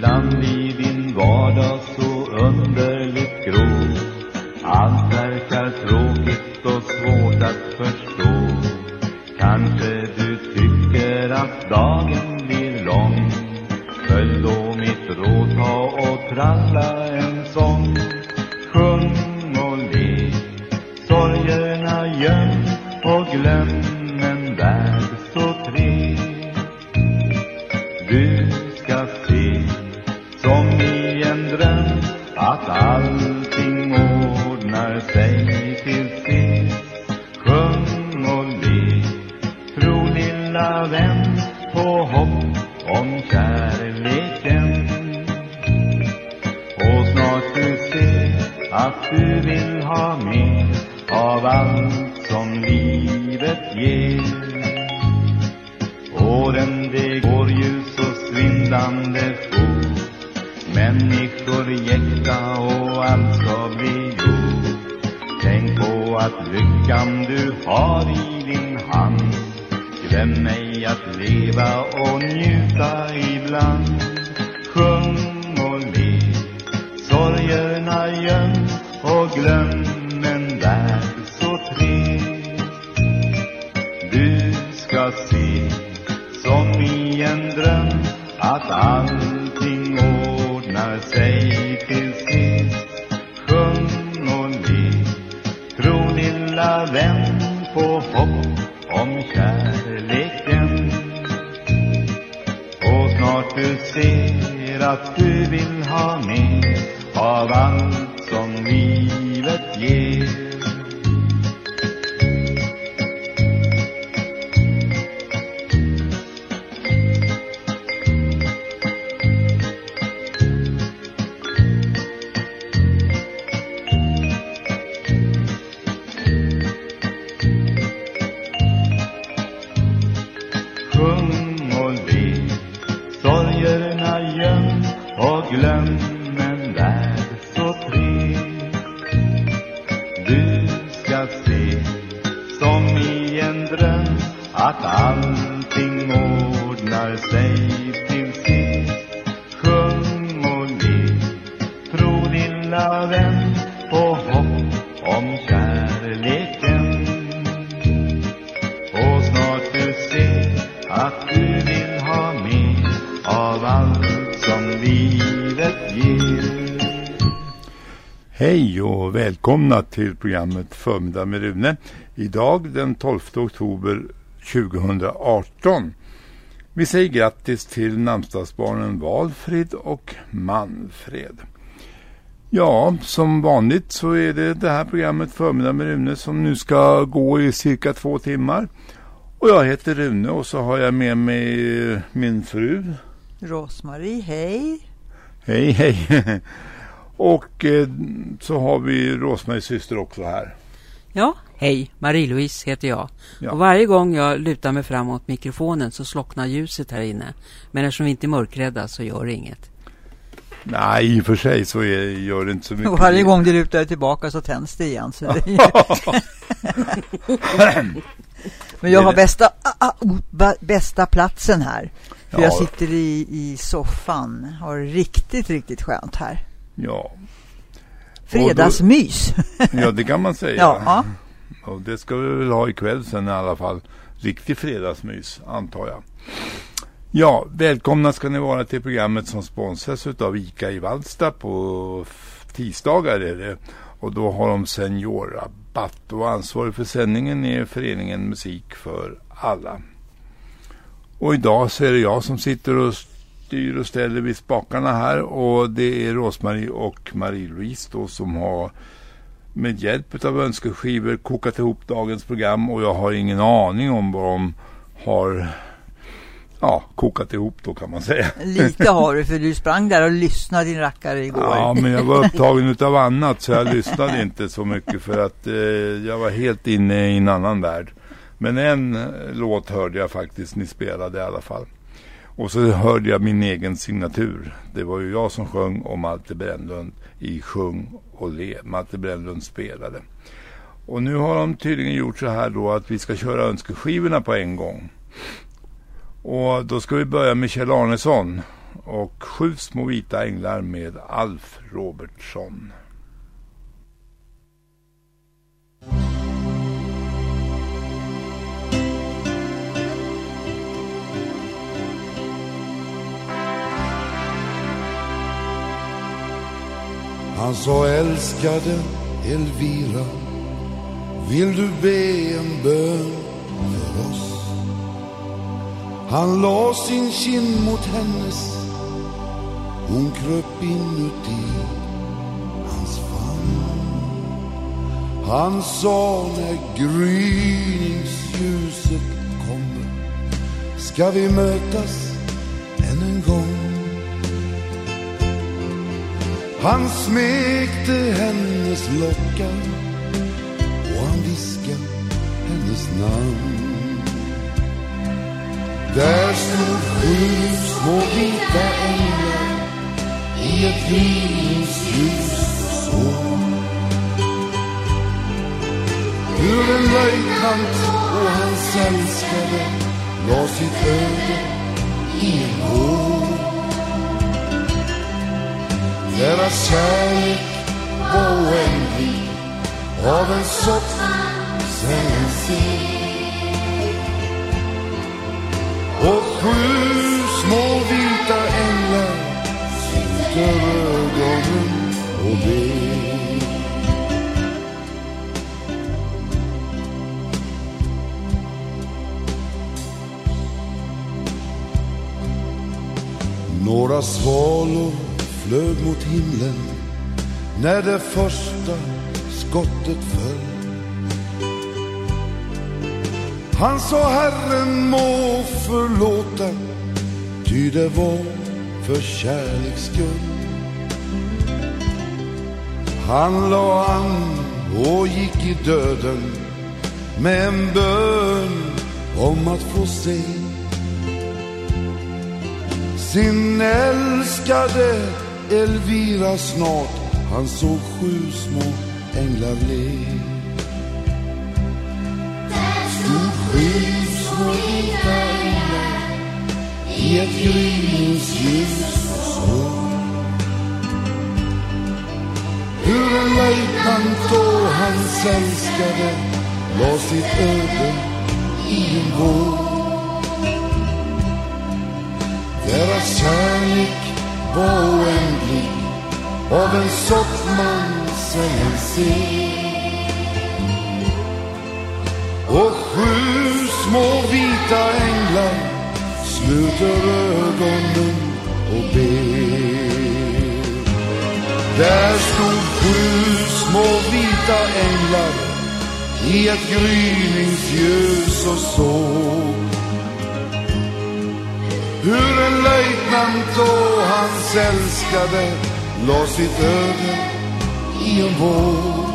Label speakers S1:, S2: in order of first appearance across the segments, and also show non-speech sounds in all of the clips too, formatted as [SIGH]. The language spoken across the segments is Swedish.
S1: Ibland i
S2: välkomna till programmet Förmiddag med Rune. Idag den 12 oktober 2018. Vi säger grattis till namnsdagsbarnen Valfrid och Manfred. Ja, som vanligt så är det det här programmet Förmiddag med Rune som nu ska gå i cirka två timmar. Och jag heter Rune och så har jag med mig min fru.
S3: Rosmarie, hej.
S2: Hej, hej. [LAUGHS] Och eh, så har vi Rosmaries syster också här.
S4: Ja, hej, Marie-Louise heter jag.
S2: Ja.
S4: Och varje gång jag lutar mig fram mot mikrofonen så slocknar ljuset här inne. Men eftersom vi inte är mörkrädda så gör det inget.
S2: Nej, i och för sig så är, gör det inte så [LAUGHS] mycket.
S3: Och varje gång du lutar dig tillbaka så tänds det igen. Så det [LAUGHS] Men jag har bästa, ah, ah, oh, bästa platsen här. För
S2: Ja.
S3: jag sitter i, i soffan. Har riktigt, riktigt skönt här.
S2: Ja.
S3: Fredagsmys.
S2: ja, det kan man säga. [LAUGHS]
S3: ja.
S2: Och det ska vi väl ha ikväll sen i alla fall. Riktig fredagsmys, antar jag. Ja, välkomna ska ni vara till programmet som sponsras av ICA i Vallsta på tisdagar är det. Och då har de seniorrabatt och ansvarig för sändningen är föreningen Musik för alla. Och idag så är det jag som sitter och styr och ställer vid spakarna här och det är Rosmarie och Marie-Louise då som har med hjälp av önskeskivor kokat ihop dagens program och jag har ingen aning om vad de har ja, kokat ihop då kan man säga.
S3: Lite [LAUGHS] har du, för du sprang där och lyssnade din rackare igår.
S2: Ja, men jag var upptagen utav annat så jag lyssnade inte så mycket för att eh, jag var helt inne i en annan värld. Men en eh, låt hörde jag faktiskt ni spelade i alla fall. Och så hörde jag min egen signatur. Det var ju jag som sjöng och Malte Brännlund i Sjung och le. Malte Brännlund spelade. Och nu har de tydligen gjort så här då att vi ska köra önskeskivorna på en gång. Och då ska vi börja med Kjell Arnesson. och Sju små vita änglar med Alf Robertsson.
S5: Han sa älskade Elvira Vill du be en bön för oss? Han la sin kind mot hennes Hon kröp inuti hans famn Han sa när gryningsljuset kommer Ska vi mötas än en gång han smekte hennes lockar och han viskade hennes namn. Där stod sju små vita änglar i ett gryningsljus så. Hur en löjtnant och hans älskade la sitt öde i en hål. Deras kärlek var oändlig av en sort sällan ser. Och sju små vita änglar sluter ögonen och ber. Några svalor flög mot himlen när det första skottet föll. Han sa Herren må förlåta, ty det var för kärleks skull. Han la an och gick i döden med en bön om att få se sin älskade Elvira snart. Han såg sju små änglar le. Där Stod sju små vita änglar i ett gryningsljus och såg Hur en löjtnant och hans älskade la sitt öde i en våg. Deras kärlek var oändlig av en sort man sällan ser. Och sju små vita änglar sluter ögonen och ber. Där stod sju små vita änglar i ett gryningsljus och såg hur en löjtnant och hans älskade la sitt öde i en våg.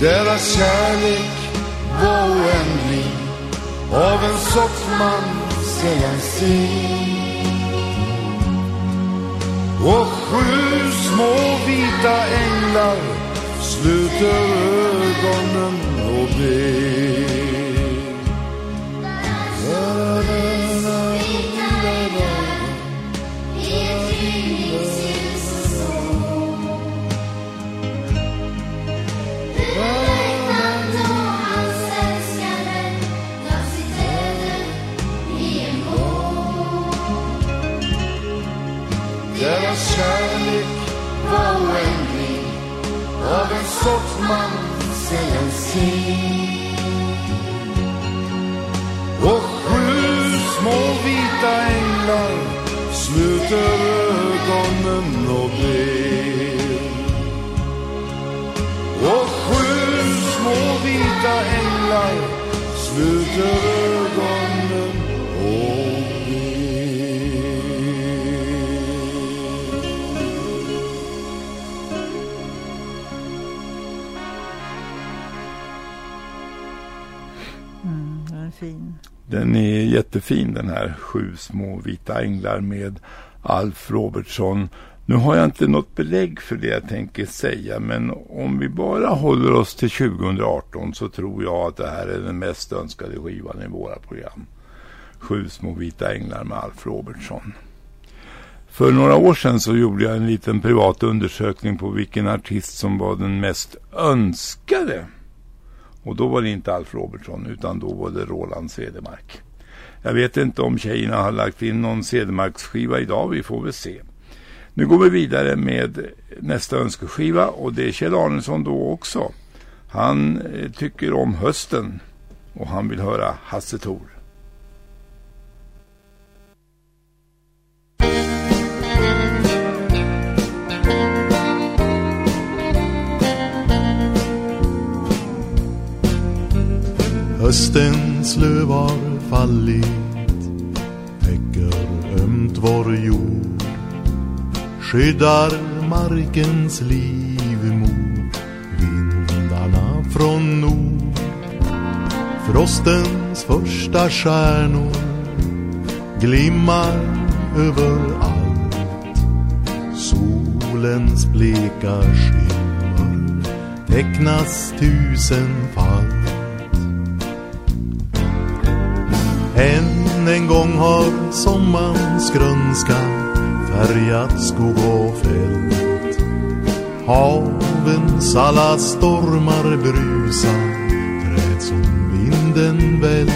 S5: Deras kärlek var oändlig av en sorts man sällan ser. Och sju små vita änglar sluter ögonen och ber. Sorts man sällan. Och sju små vita änglar sluter ögonen och ber. Och sju små vita änglar sluter ögonen
S3: Den är
S2: jättefin den här Sju små vita änglar med Alf Robertson. Nu har jag inte något belägg för det jag tänker säga men om vi bara håller oss till 2018 så tror jag att det här är den mest önskade skivan i våra program. Sju små vita änglar med Alf Robertson. För några år sedan så gjorde jag en liten privat undersökning på vilken artist som var den mest önskade. Och då var det inte Alf Robertsson utan då var det Roland Cedermark. Jag vet inte om tjejerna har lagt in någon Cedermarksskiva idag, vi får väl se. Nu går vi vidare med nästa önskeskiva och det är Kjell Arnesson då också. Han eh, tycker om hösten och han vill höra Hasse Thor.
S6: Höstens löv har fallit Täcker ömt vår jord Skyddar markens liv mot Vindarna från nord. Frostens första stjärnor Glimmar överallt Solens bleka skimmer Tecknas tusenfalt Än en gång har sommarens grönska färgat skog och fält. Havens alla stormar brusar, träd som vinden vält.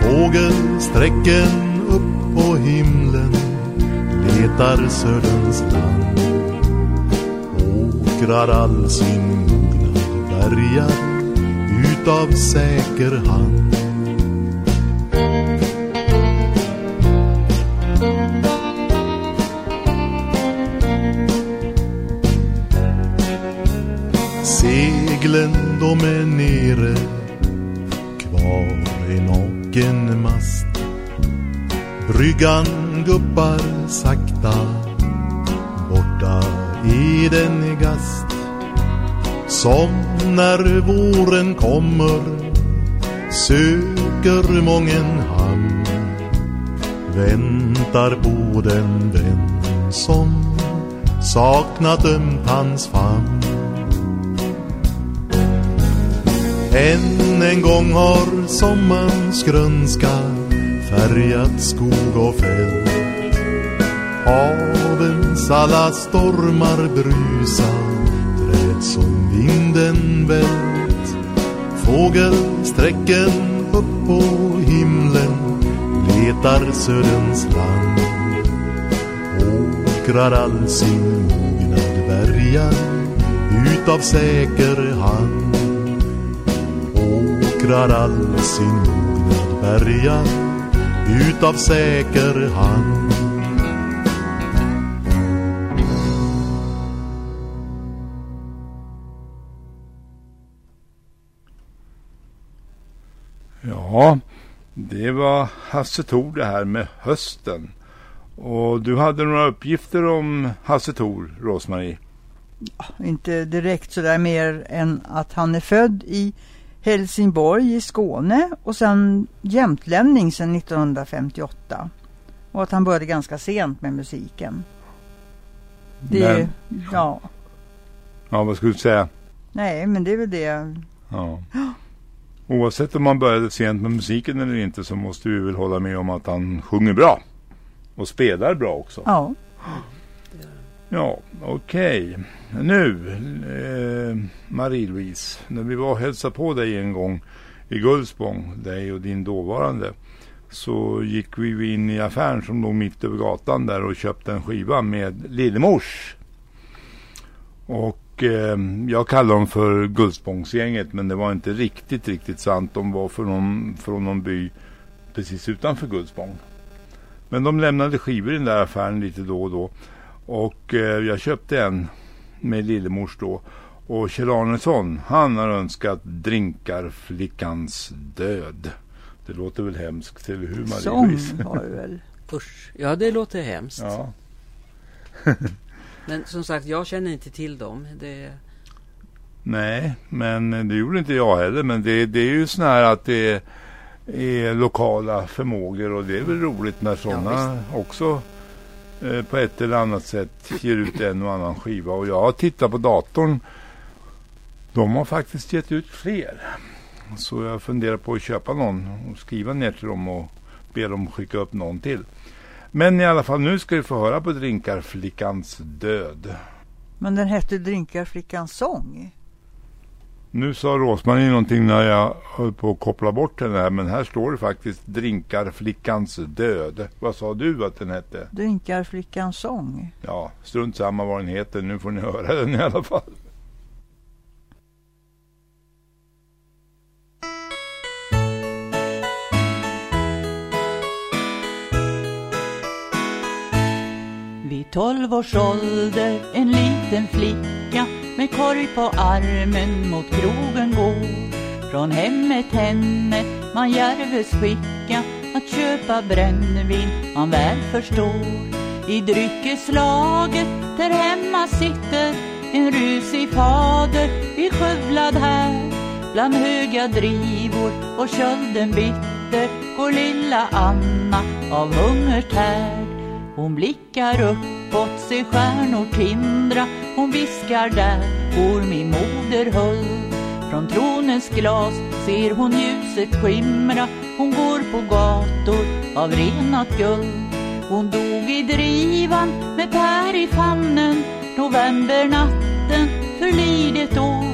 S6: Fågelsträcken upp på himlen letar söderns land. Åkrar all sin mognad bärgar utav säker hand. Seglen de är nere Kvar i naken mast. Bryggan guppar sakta Borta i den gast. Som när våren kommer Söker mången hamn. Väntar på den vän som saknat ömt hans famn. Än en gång har sommarns grönska färgat skog och fält. Havens alla stormar brusar, träd som vinden vält. Fågelsträcken upp på himlen letar söderns land. Åkrar all sin mognad bärgar utav säker hand åkrar all sin mognad bärgar utav säker hand.
S2: Ja, det var Hasse Thor det här med hösten. Och du hade några uppgifter om Hasse Thor, Rosmarie?
S3: Inte direkt sådär mer än att han är född i Helsingborg i Skåne och sen jämtlänning sedan 1958. Och att han började ganska sent med musiken. Det, men, ja.
S2: Ja, vad skulle du säga?
S3: Nej, men det är väl det.
S2: Ja. Oavsett om man började sent med musiken eller inte så måste vi väl hålla med om att han sjunger bra. Och spelar bra också.
S3: Ja.
S2: Ja, okej. Okay. Nu, eh, Marie-Louise, när vi var och hälsade på dig en gång i Gullspång, dig och din dåvarande, så gick vi in i affären som låg mitt över gatan där och köpte en skiva med Lillemors. Och eh, jag kallar dem för Gullspångsgänget men det var inte riktigt, riktigt sant. De var från någon, från någon by precis utanför Gullspång. Men de lämnade skivor i den där affären lite då och då. Och eh, jag köpte en med Lillemors då. Och Kjell Arnesson, han har önskat Drinkarflickans död. Det låter väl hemskt, eller hur Marie
S3: Sång var det väl? [LAUGHS]
S4: Usch, ja det låter hemskt.
S2: Ja. [LAUGHS]
S4: men som sagt, jag känner inte till dem. Det...
S2: Nej, men det gjorde inte jag heller. Men det, det är ju sån här att det är lokala förmågor och det är väl roligt när sådana ja, också Eh, på ett eller annat sätt ger ut en och annan skiva. Och jag har tittat på datorn. De har faktiskt gett ut fler. Så jag funderar på att köpa någon och skriva ner till dem och be dem skicka upp någon till. Men i alla fall, nu ska vi få höra på Drinkarflickans död.
S3: Men den hette Drinkarflickans sång.
S2: Nu sa Rosmarie någonting när jag höll på att koppla bort den här, men här står det faktiskt Drinkarflickans död. Vad sa du att den hette?
S3: Drinkarflickans sång.
S2: Ja, strunt samma vad den heter, nu får ni höra den i alla fall.
S7: Vid tolv års ålder en liten flicka med korg på armen mot krogen går. Från hemmet henne man järves skicka att köpa brännvin man väl förstår. I dryckeslaget där hemma sitter en rusig fader i skövlad här. Bland höga drivor och kölden bitter går lilla Anna av hungertärd. Hon blickar uppåt, ser stjärnor tindra hon viskar där går min moder höll Från tronens glas. Ser hon ljuset skimra Hon går på gator av renat guld. Hon dog i drivan med Per i famnen Novembernatten förlidet år.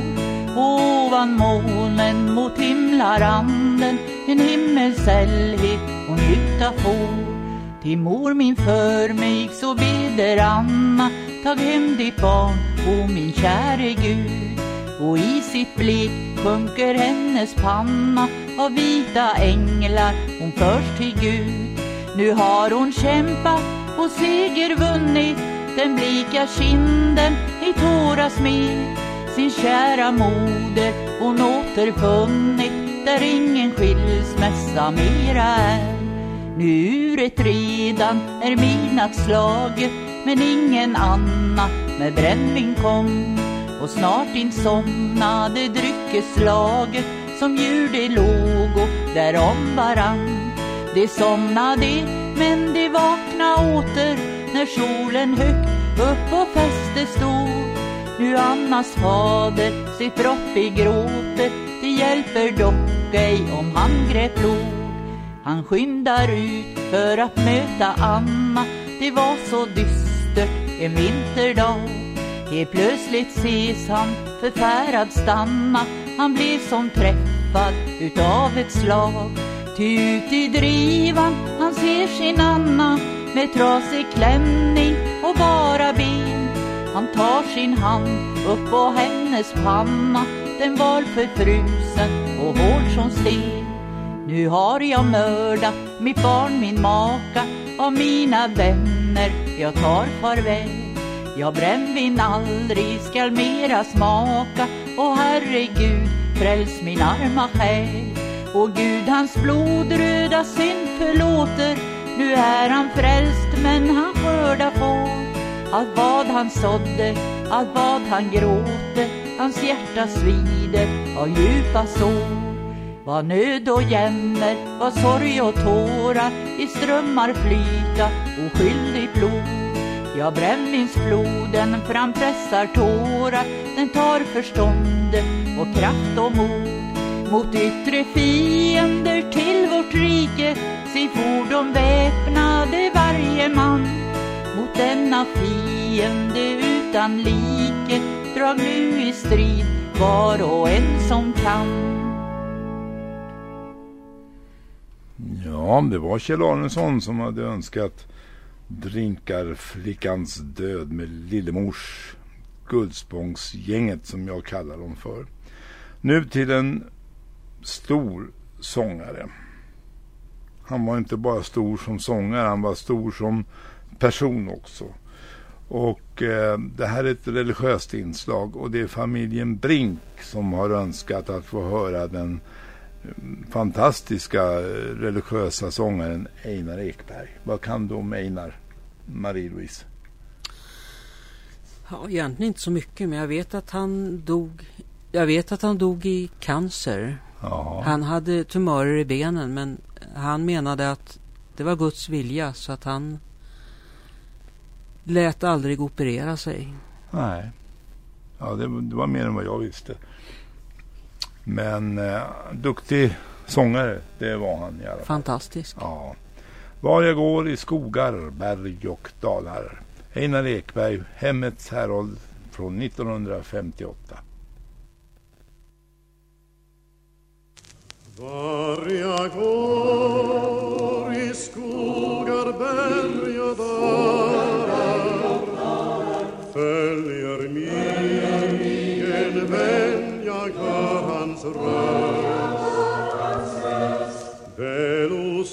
S7: Ovan molnen mot himlaranden En himmelsällhet hon gjuta får till mor min för mig så beder Anna Tag hem ditt barn, o min käre Gud. Och i sitt blick sjunker hennes panna Av vita änglar. Hon förs till Gud. Nu har hon kämpat och seger vunnit. Den blika kinden i tårar smet Sin kära moder hon återfunnit Där ingen skilsmässa mera är. Nu uret redan är midnattsslaget men ingen Anna med brännvin kom och snart insomnade dryckeslaget som djur det låg och därom varann. De somnade men de vakna åter när solen högt upp på fäste stod. Nu Annas fader sitt brott begråter, det hjälper dock ej om han grep blod. Han skyndar ut för att möta Anna Det var så dystert en vinterdag Helt plötsligt ses han förfärad stanna. Han blev som träffad utav ett slag. Ty ut i drivan han ser sin Anna Med trasig klänning och bara ben. Han tar sin hand upp på hennes panna. Den var förfrusen och hård som sten. Nu har jag mördat mitt barn, min maka och mina vänner jag tar farväl. Jag brännvin aldrig skall mera smaka och herregud fräls min arma själ. Och Gud hans blodröda synd förlåter nu är han frälst men han skördar får allt vad han sådde, allt vad han gråter hans hjärta svider av djupa sår. Vad nöd och jämmer, vad sorg och tårar i strömmar flyta oskyldigt blod. Ja, brännvinsfloden frampressar tårar, den tar förståndet och kraft och mod. Mot yttre fiender till vårt rike, se fordon väpnade varje man. Mot denna fiende utan like, drag nu i strid var och en som kan.
S2: Ja, det var Kjell Arnesson som hade önskat Drinkarflickans död med Lillemors Guldspångsgänget som jag kallar dem för. Nu till en stor sångare. Han var inte bara stor som sångare, han var stor som person också. Och eh, det här är ett religiöst inslag och det är familjen Brink som har önskat att få höra den fantastiska religiösa sångaren Einar Ekberg. Vad kan du om Einar, Marie-Louise?
S4: Ja, egentligen inte så mycket, men jag vet att han dog. Jag vet att han dog i cancer.
S2: Ja.
S4: Han hade tumörer i benen, men han menade att det var Guds vilja, så att han lät aldrig operera sig.
S2: Nej. Ja, det, det var mer än vad jag visste. Men eh, duktig sångare, det var han i alla fall.
S4: Fantastisk.
S2: Ja. Var jag går i skogar, berg och dalar. Einar Ekberg, Hemmets härold från 1958.
S6: Var jag går i skogar, berg och dalar
S8: res. Velus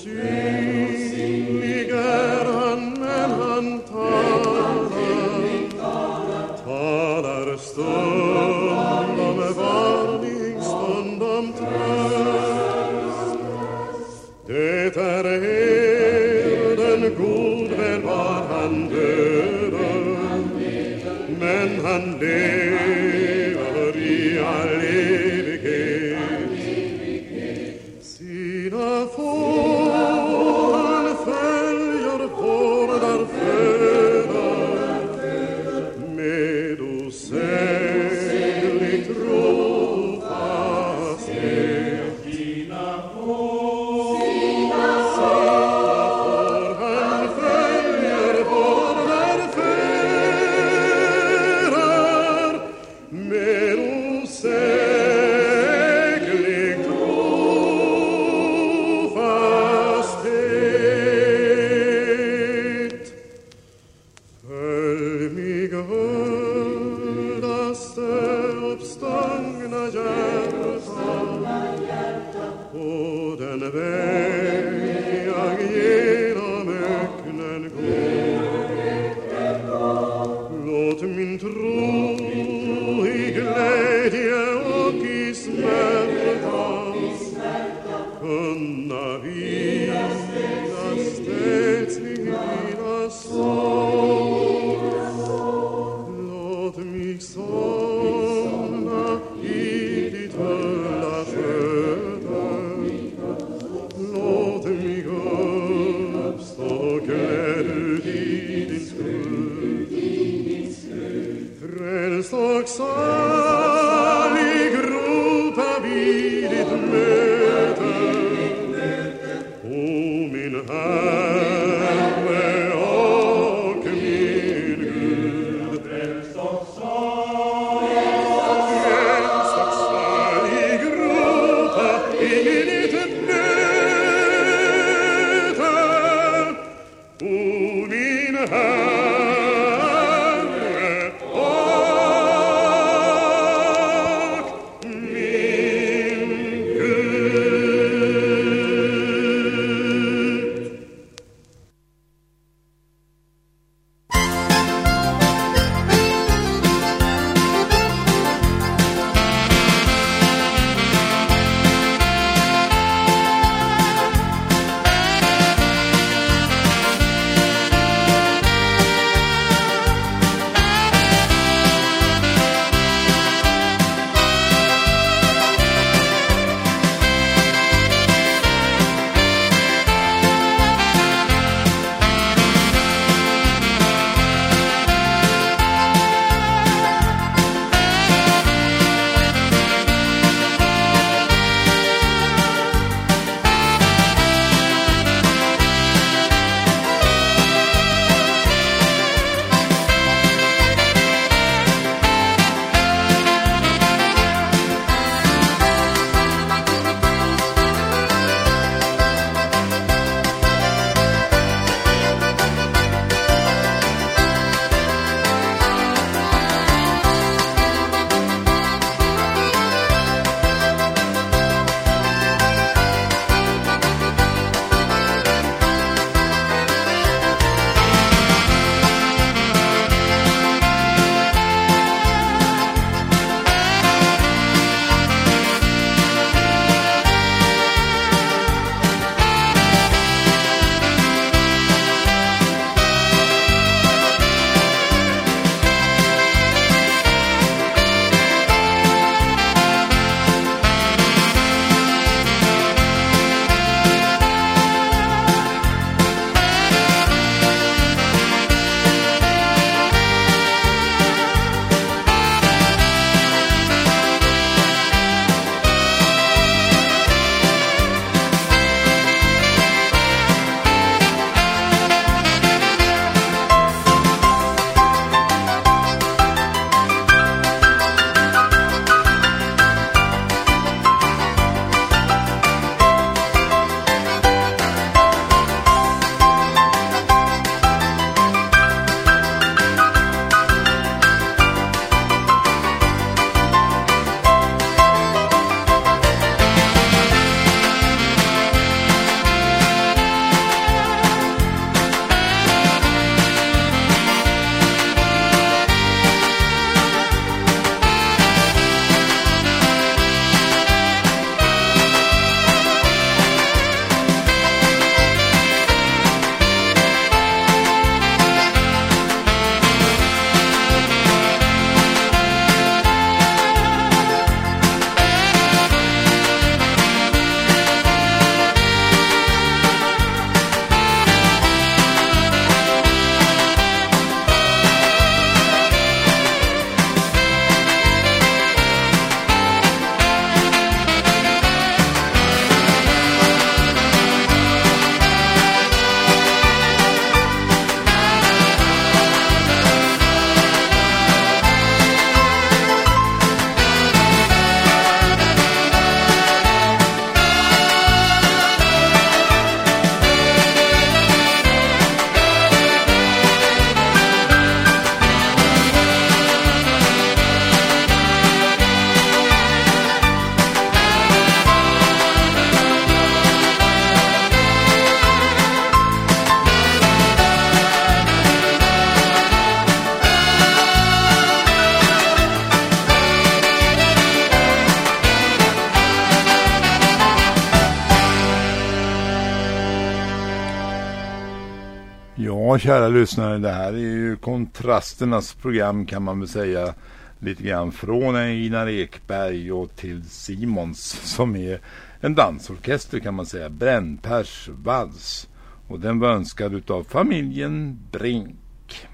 S8: kära lyssnare, det här är ju kontrasternas program kan man väl säga. Lite grann från Einar Ekberg och till Simons som är en dansorkester kan man säga. Brännpers vals. Och den var önskad utav familjen Brink.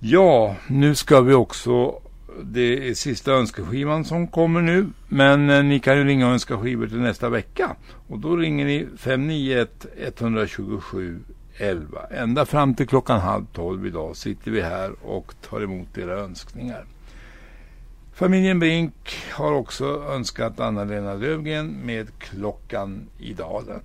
S8: Ja, nu ska vi också det är sista önskeskivan som kommer nu. Men eh, ni kan ju ringa och önska skivor till nästa vecka. Och då ringer ni 591 127 11. Ända fram till klockan halv tolv idag sitter vi här och tar emot era önskningar. Familjen Brink har också önskat Anna-Lena Lövgren med Klockan i dalen.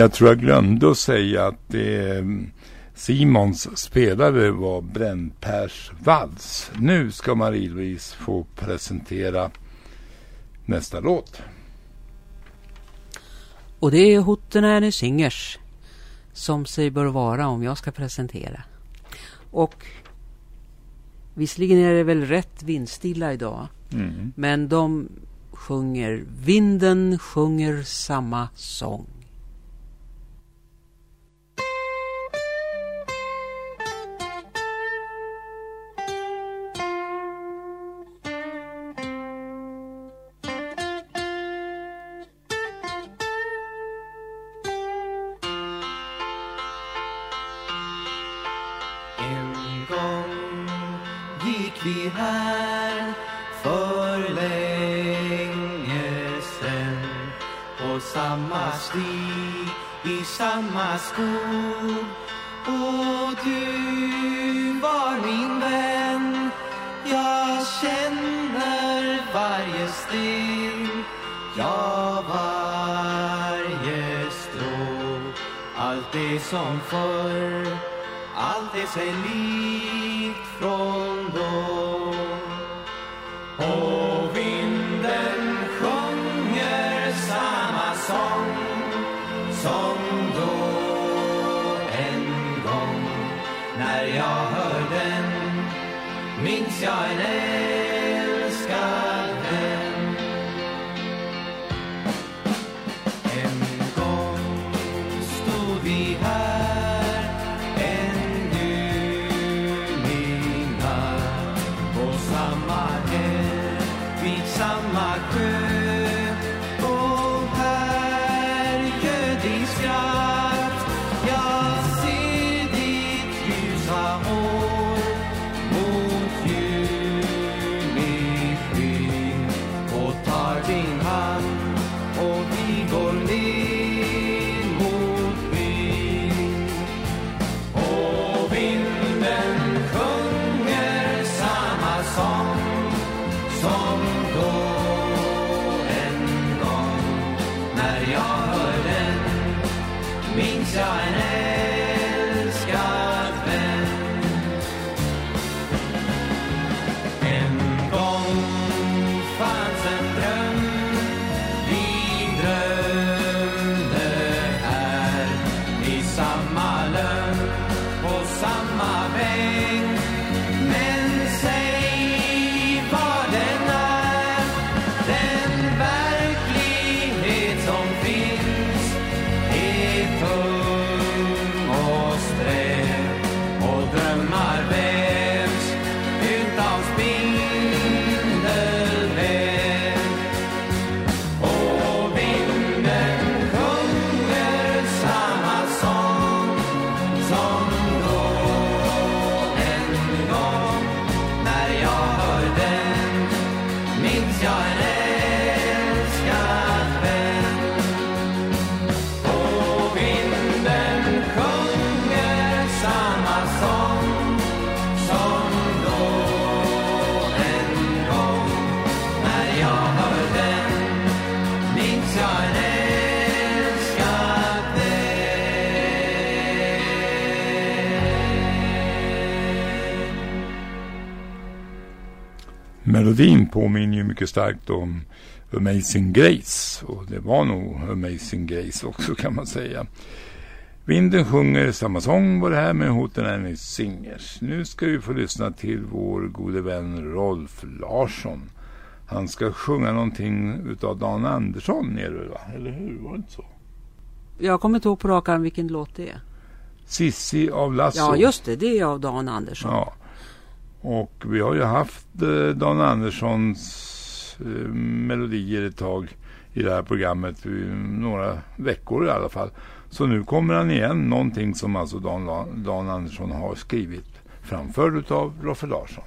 S2: Jag
S8: tror jag glömde att säga att det Simons spelare var Brännpers vals. Nu ska Marie-Louise få presentera nästa låt.
S4: Och det är Hottenärne Singers som sig bör vara om jag ska presentera. Och visserligen är det väl rätt vindstilla idag.
S8: Mm.
S4: Men de sjunger Vinden sjunger samma sång.
S9: Skog och du var min vän. Jag känner varje steg. Ja, varje strå. Allt är som förr. Allt är sig likt från
S2: Melodin påminner ju mycket starkt om Amazing Grace och det var nog Amazing Grace också kan man säga. Vinden sjunger samma sång var det här med Hoten Annie Singers. Nu ska vi få lyssna till vår gode vän Rolf Larsson. Han ska sjunga någonting utav Dan Andersson nere va? Eller hur? Var det inte så?
S4: Jag kommer inte ihåg på rak arm vilken låt det är.
S2: Sissi av Lasso.
S4: Ja, just det. Det är av Dan Andersson.
S2: Ja. Och vi har ju haft eh, Dan Anderssons eh, melodier ett tag i det här programmet. i Några veckor i alla fall. Så nu kommer han igen. Någonting som alltså Dan, Dan Andersson har skrivit. Framförd utav Roffe Larsson.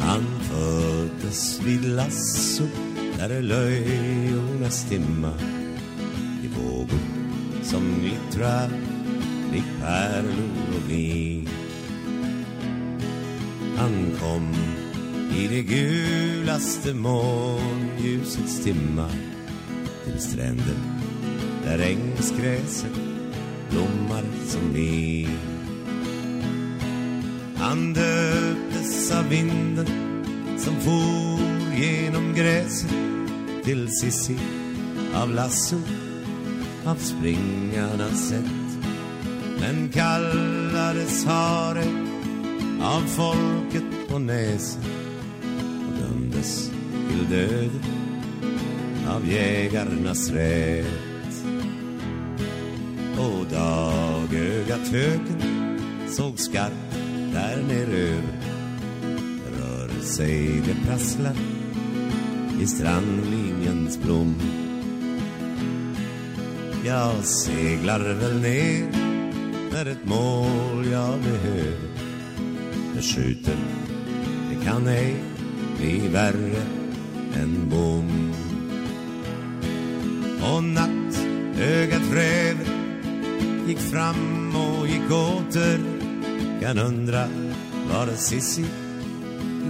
S10: Han föddes vid lasso där löjorna stimma i vågor som glittrar lik pärlor och vin. Han kom i det gulaste månljusets timma till stränder där ängsgräset blommar som vin. Han döptes av vinden som for genom gräset till Sissi av lasso av springarnas sätt. Men kallades hare av folket på näsen och dömdes till döden av jägarnas rätt. Och dagögat höken såg skarpt där neröver rör sig det prasslar i strandlinjen strandlinjens blom. Jag seglar väl ner när ett mål jag behöver Jag skjuter, Det kan ej bli värre än bom. Och natt, ögat räver gick fram och gick åter kan undra var Sissi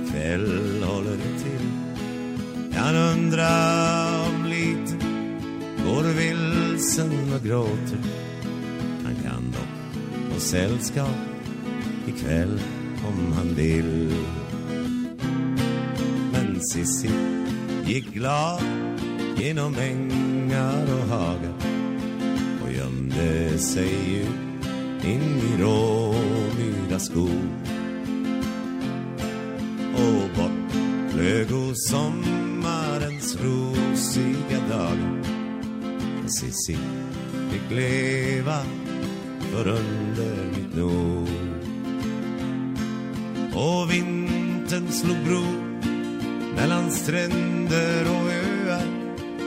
S10: ikväll håller till kan undra om lite går vilsen och gråter Han kan dock få sällskap ikväll om han vill Men Sissi gick glad genom ängar och hagar och gömde sig ju in i råmyra skog. Och bort flög som rosiga dagen Sissi fick leva för under mitt nog. Och vintern slog bro mellan stränder och öar.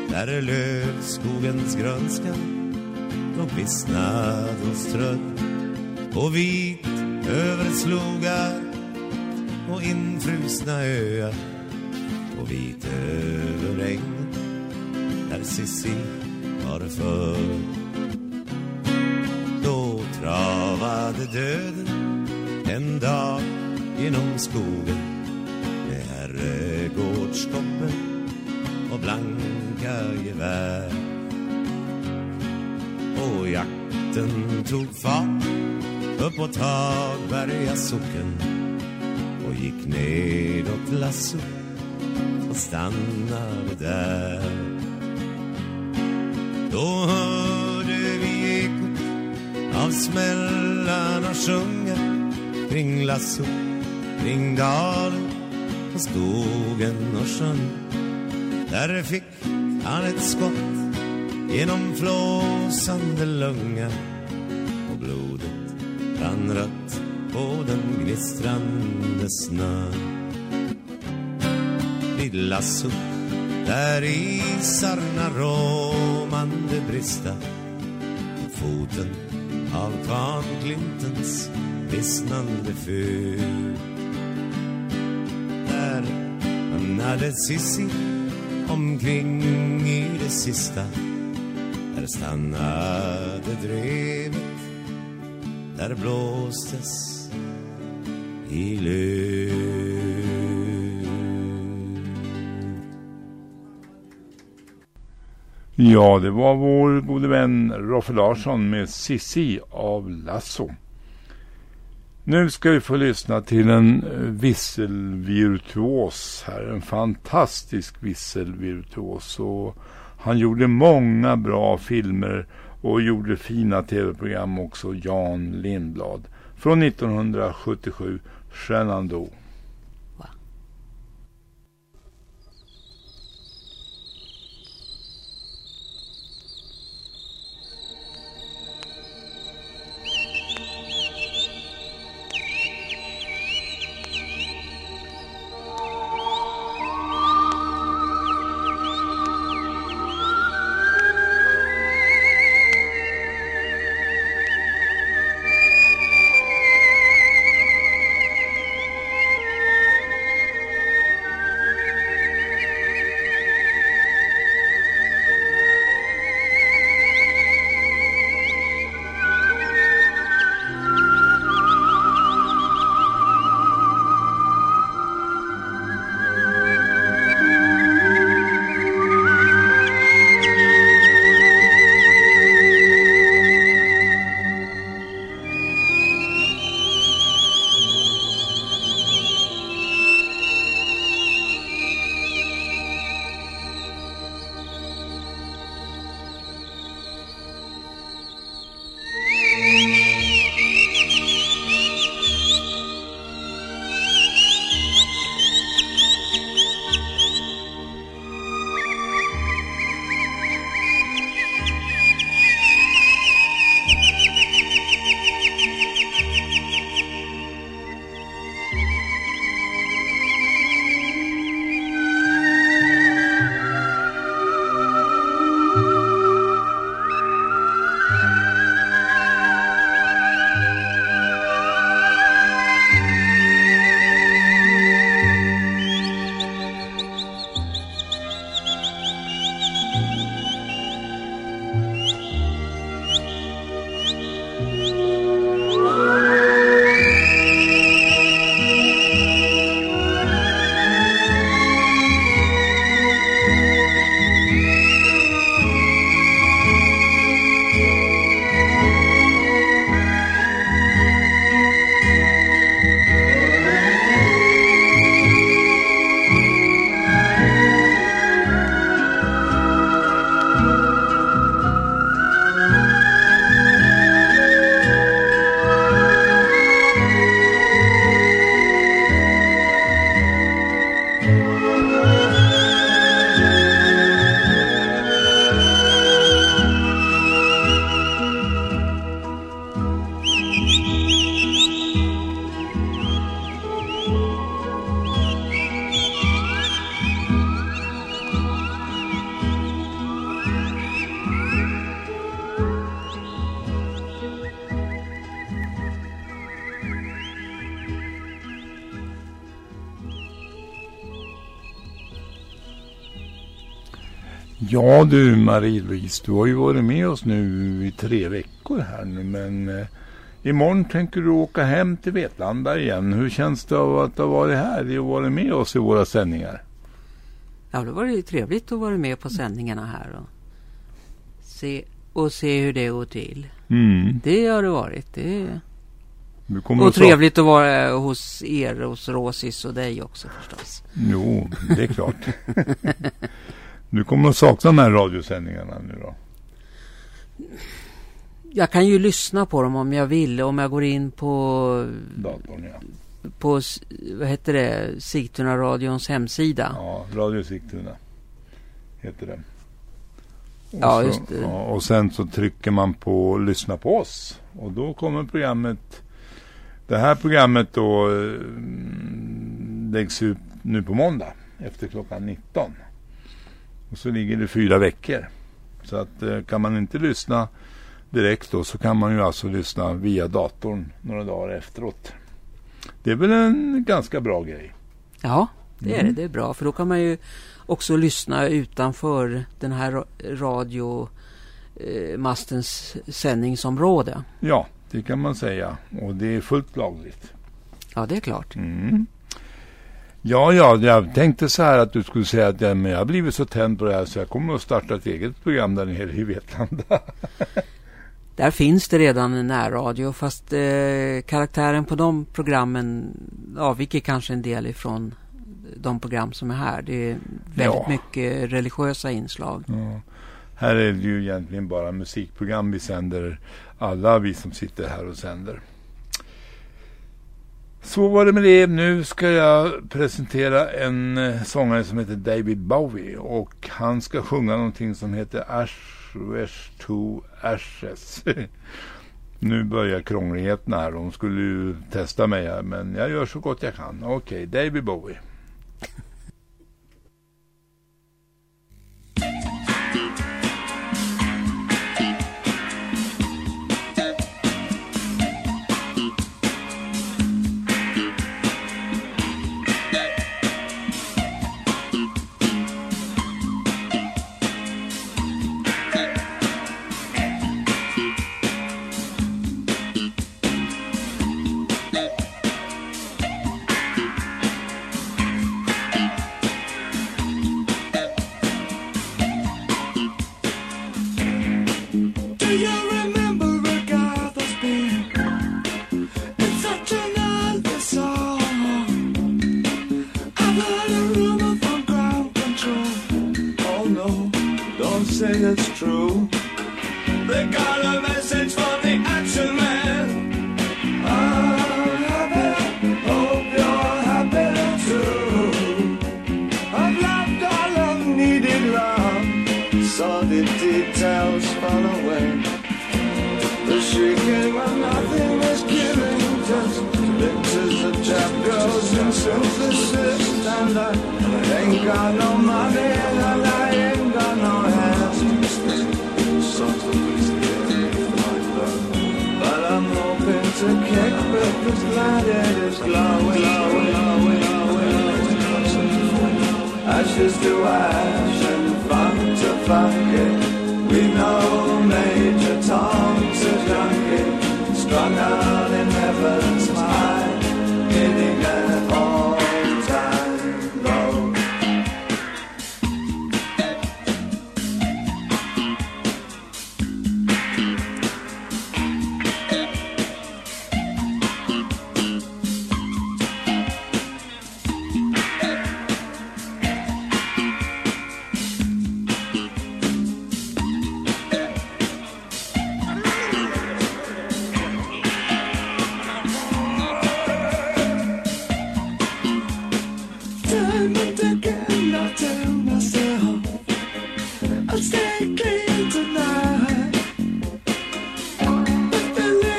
S10: Där lövskogens grönska låg vissnad och strödd. Och vit över slogar och infrusna öar och vit över ängen där Sissi var född. Då travade döden en dag genom skogen med herrgårdskoppen och blanka gevär. Och jakten tog fart uppåt Hagberga socken och gick nedåt Lasso stannade där. Då hörde vi ekot av smällarna sjunga kring Lasso, kring dalen och skogen och sjön. Där fick han ett skott genom flåsande lunga och blodet rann rött på den gnistrande snön. Vid upp där isarna råmande brista foten av Kvarnklintens vissnande fyr. Där hamnade Sissi omkring i det sista. Där stannade drevet, där blåstes i löv.
S2: Ja, det var vår gode vän Roffe Larsson med Sissi av Lasso. Nu ska vi få lyssna till en eh, visselvirtuos här, en fantastisk visselvirtuos. Och han gjorde många bra filmer och gjorde fina tv-program också, Jan Lindblad. Från 1977, Shenandoah. Ja du Marie-Louise, du har ju varit med oss nu i tre veckor här nu men eh, imorgon tänker du åka hem till Vetlanda igen. Hur känns det av att ha varit här och varit med oss i våra sändningar?
S4: Ja, det var ju trevligt att vara med på sändningarna här och se, och se hur det går till.
S2: Mm.
S4: Det har det varit. Det och trevligt att vara hos er, hos Rosis och dig också förstås.
S2: Jo, det är klart. [LAUGHS] du kommer att sakna de här radiosändningarna nu då?
S4: Jag kan ju lyssna på dem om jag vill. Om jag går in på,
S2: Datorn ja.
S4: på vad heter det, Sigtuna radions hemsida.
S2: Ja, Radio Sigtuna heter det. Och
S4: Ja,
S2: så,
S4: just det.
S2: Ja, och sen så trycker man på lyssna på oss. Och då kommer programmet. Det här programmet då eh, läggs ut nu på måndag efter klockan 19. Och så ligger det fyra veckor. Så att eh, kan man inte lyssna direkt då så kan man ju alltså lyssna via datorn några dagar efteråt. Det är väl en ganska bra grej.
S4: Ja, det är
S2: Mm.
S4: det. Det är bra. För då kan man ju också lyssna utanför den här ra- radiomastens sändningsområde.
S2: Ja, det kan man säga. Och det är fullt lagligt.
S4: Ja, det är klart.
S2: Mm. Ja, ja, jag tänkte så här att du skulle säga att ja, men jag har blivit så tänd på det här så jag kommer att starta ett eget program där nere i Vetlanda. [LAUGHS]
S4: Där finns det redan en närradio fast eh, karaktären på de programmen avviker kanske en del ifrån de program som är här. Det är väldigt
S2: Ja.
S4: mycket religiösa inslag.
S2: Ja. Här är det ju egentligen bara musikprogram vi sänder. Alla vi som sitter här och sänder. Så var det med det. Nu ska jag presentera en eh, sångare som heter David Bowie. Och han ska sjunga någonting som heter Ashes to Ashes. [LAUGHS] nu börjar krångligheterna här. De skulle ju testa mig här. Men jag gör så gott jag kan. Okej, David Bowie.
S11: It's true. They got a message from the action man. I'm happy, hope you're happy too. I've loved all I've needed love. Saw the details fall away. The shrieking when nothing is given Just pictures of chap girls and synthesis. And I ain't got no money to kick But this glowing, glowing, glowing, glowing. Ashes to ash and funk to funky we know Major Tom's a junkie, strung out in heaven's high,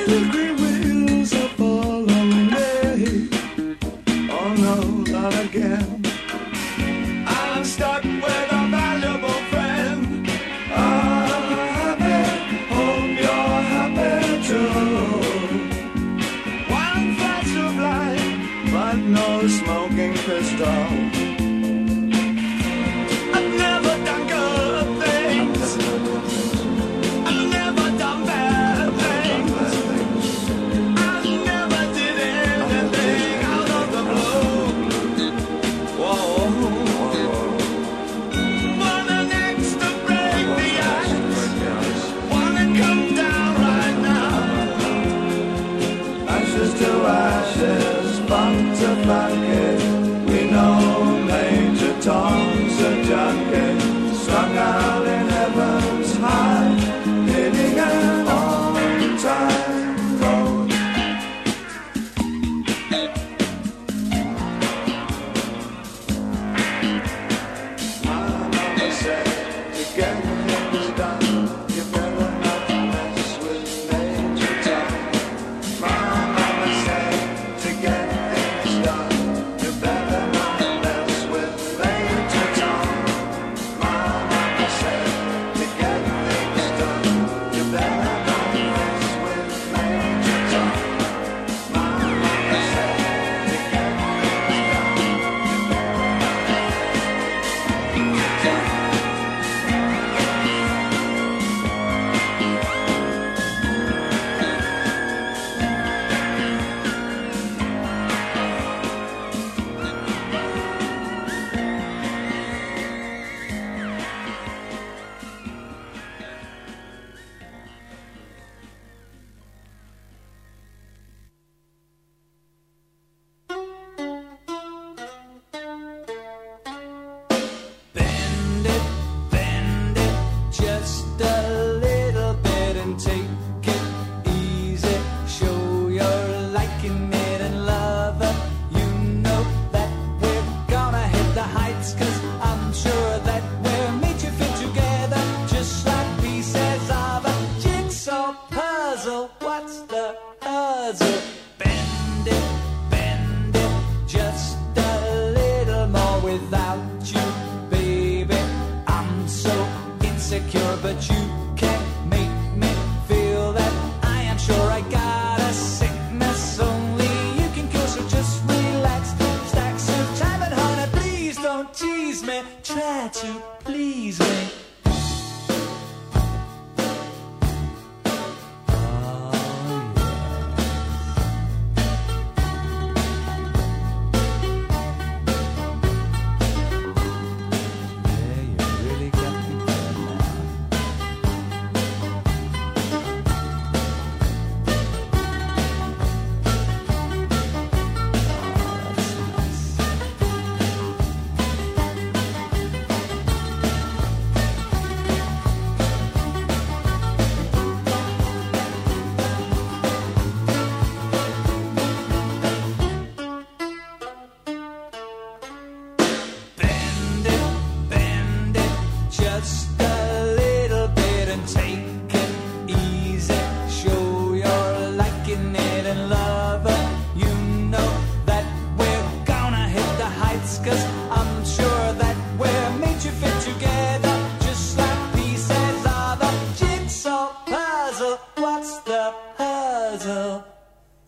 S11: the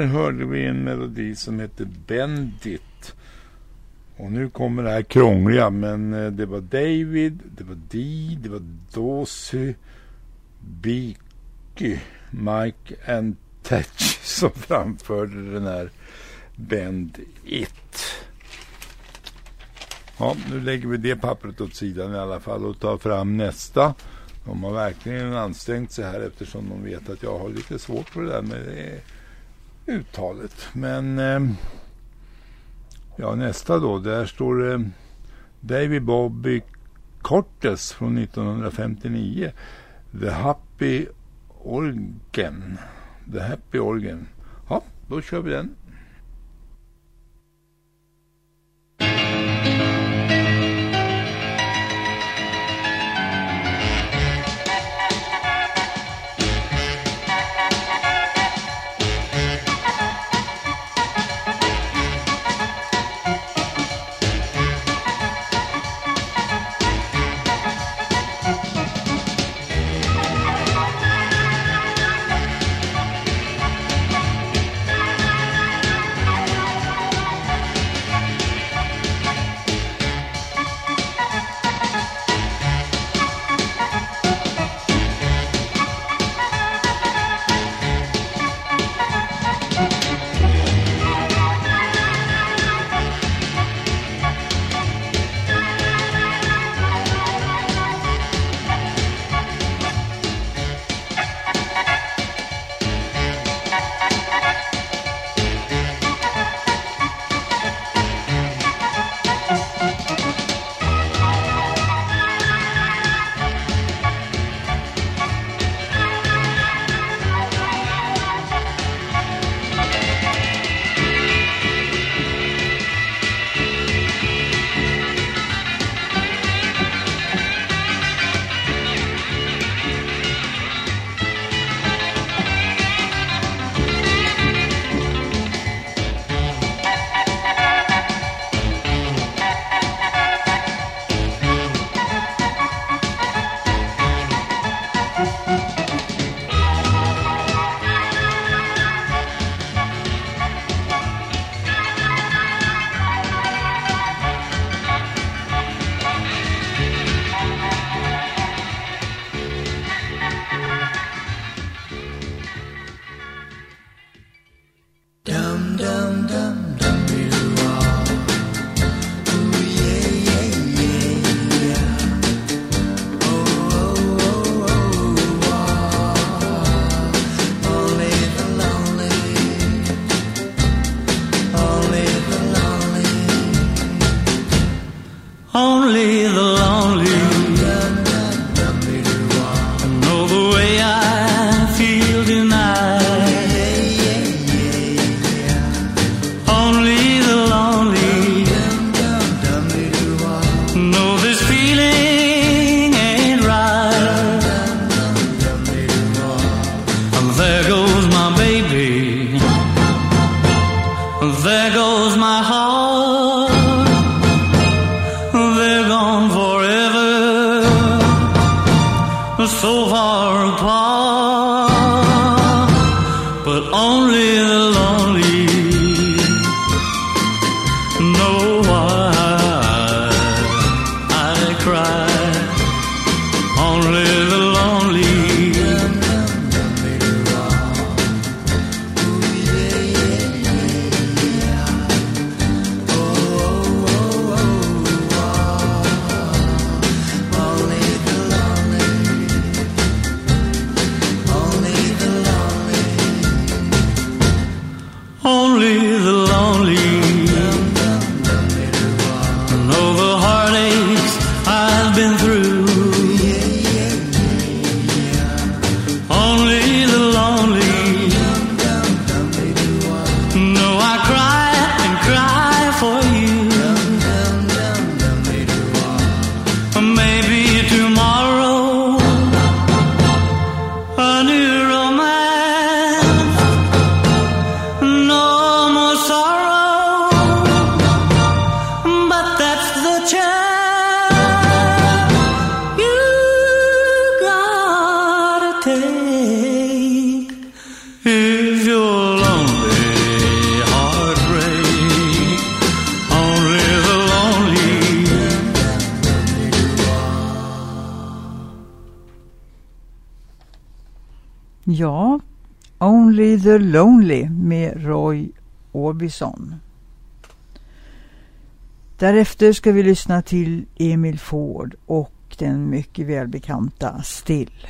S2: Här hörde vi en melodi som heter Bendit. Och nu kommer det här krångliga men eh, det var David, det var Dee, det var Dosy, Beaky, Mike and Tetch [LAUGHS] som framförde den här Bend It. Ja, nu lägger vi det pappret åt sidan i alla fall och tar fram nästa. De har verkligen ansträngt sig här eftersom de vet att jag har lite svårt för det där med uttalet. Men eh, ja, nästa då. Där står det eh, David Bobby Cortes från 1959. The Happy Organ. The Happy Organ. Ja, då kör vi den.
S12: Robison. Därefter ska vi lyssna till Emil Ford och den mycket välbekanta Still.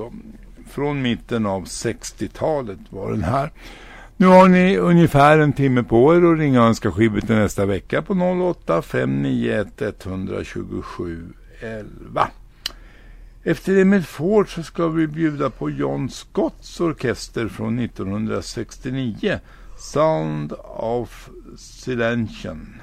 S2: alltså. Från mitten av 60-talet var den här. Nu har ni ungefär en timme på er att ringa och önska skivor till nästa vecka på 08 591 127 11. Efter Emil Ford så ska vi bjuda på John Scotts orkester från 1969, Sound of Silention.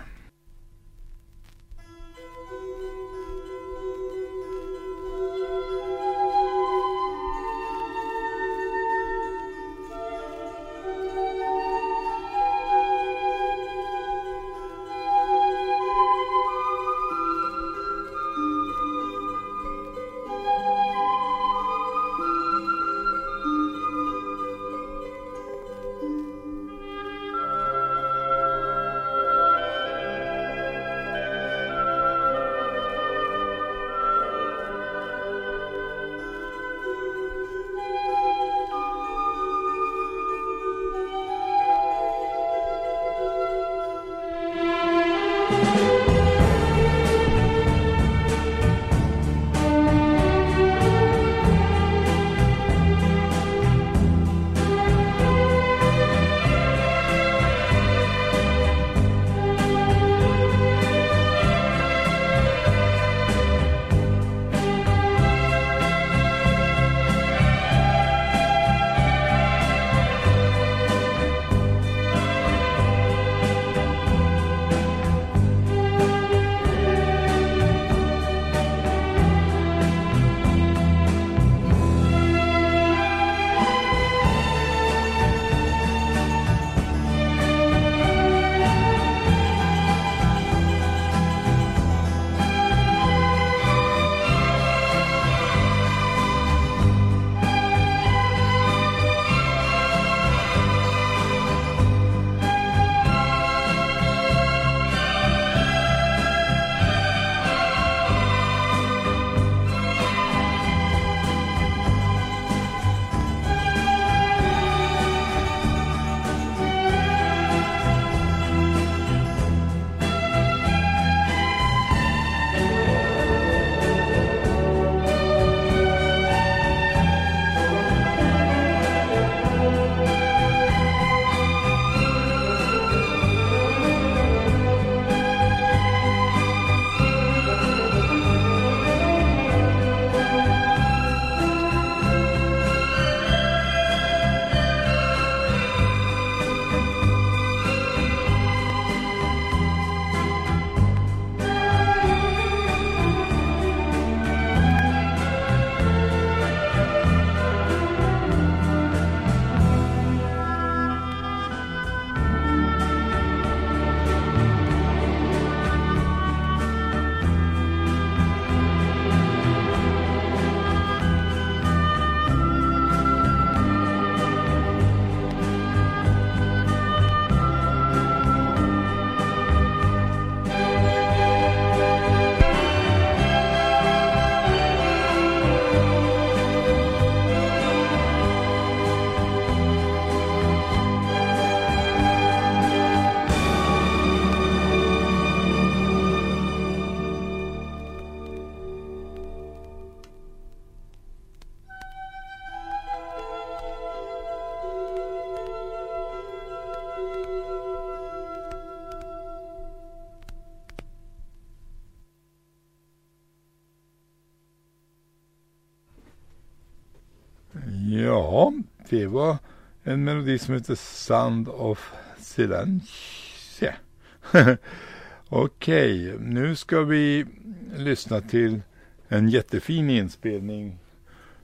S2: Det var en melodi som heter Sound of Silence. [LAUGHS] Okej, nu ska vi lyssna till en jättefin inspelning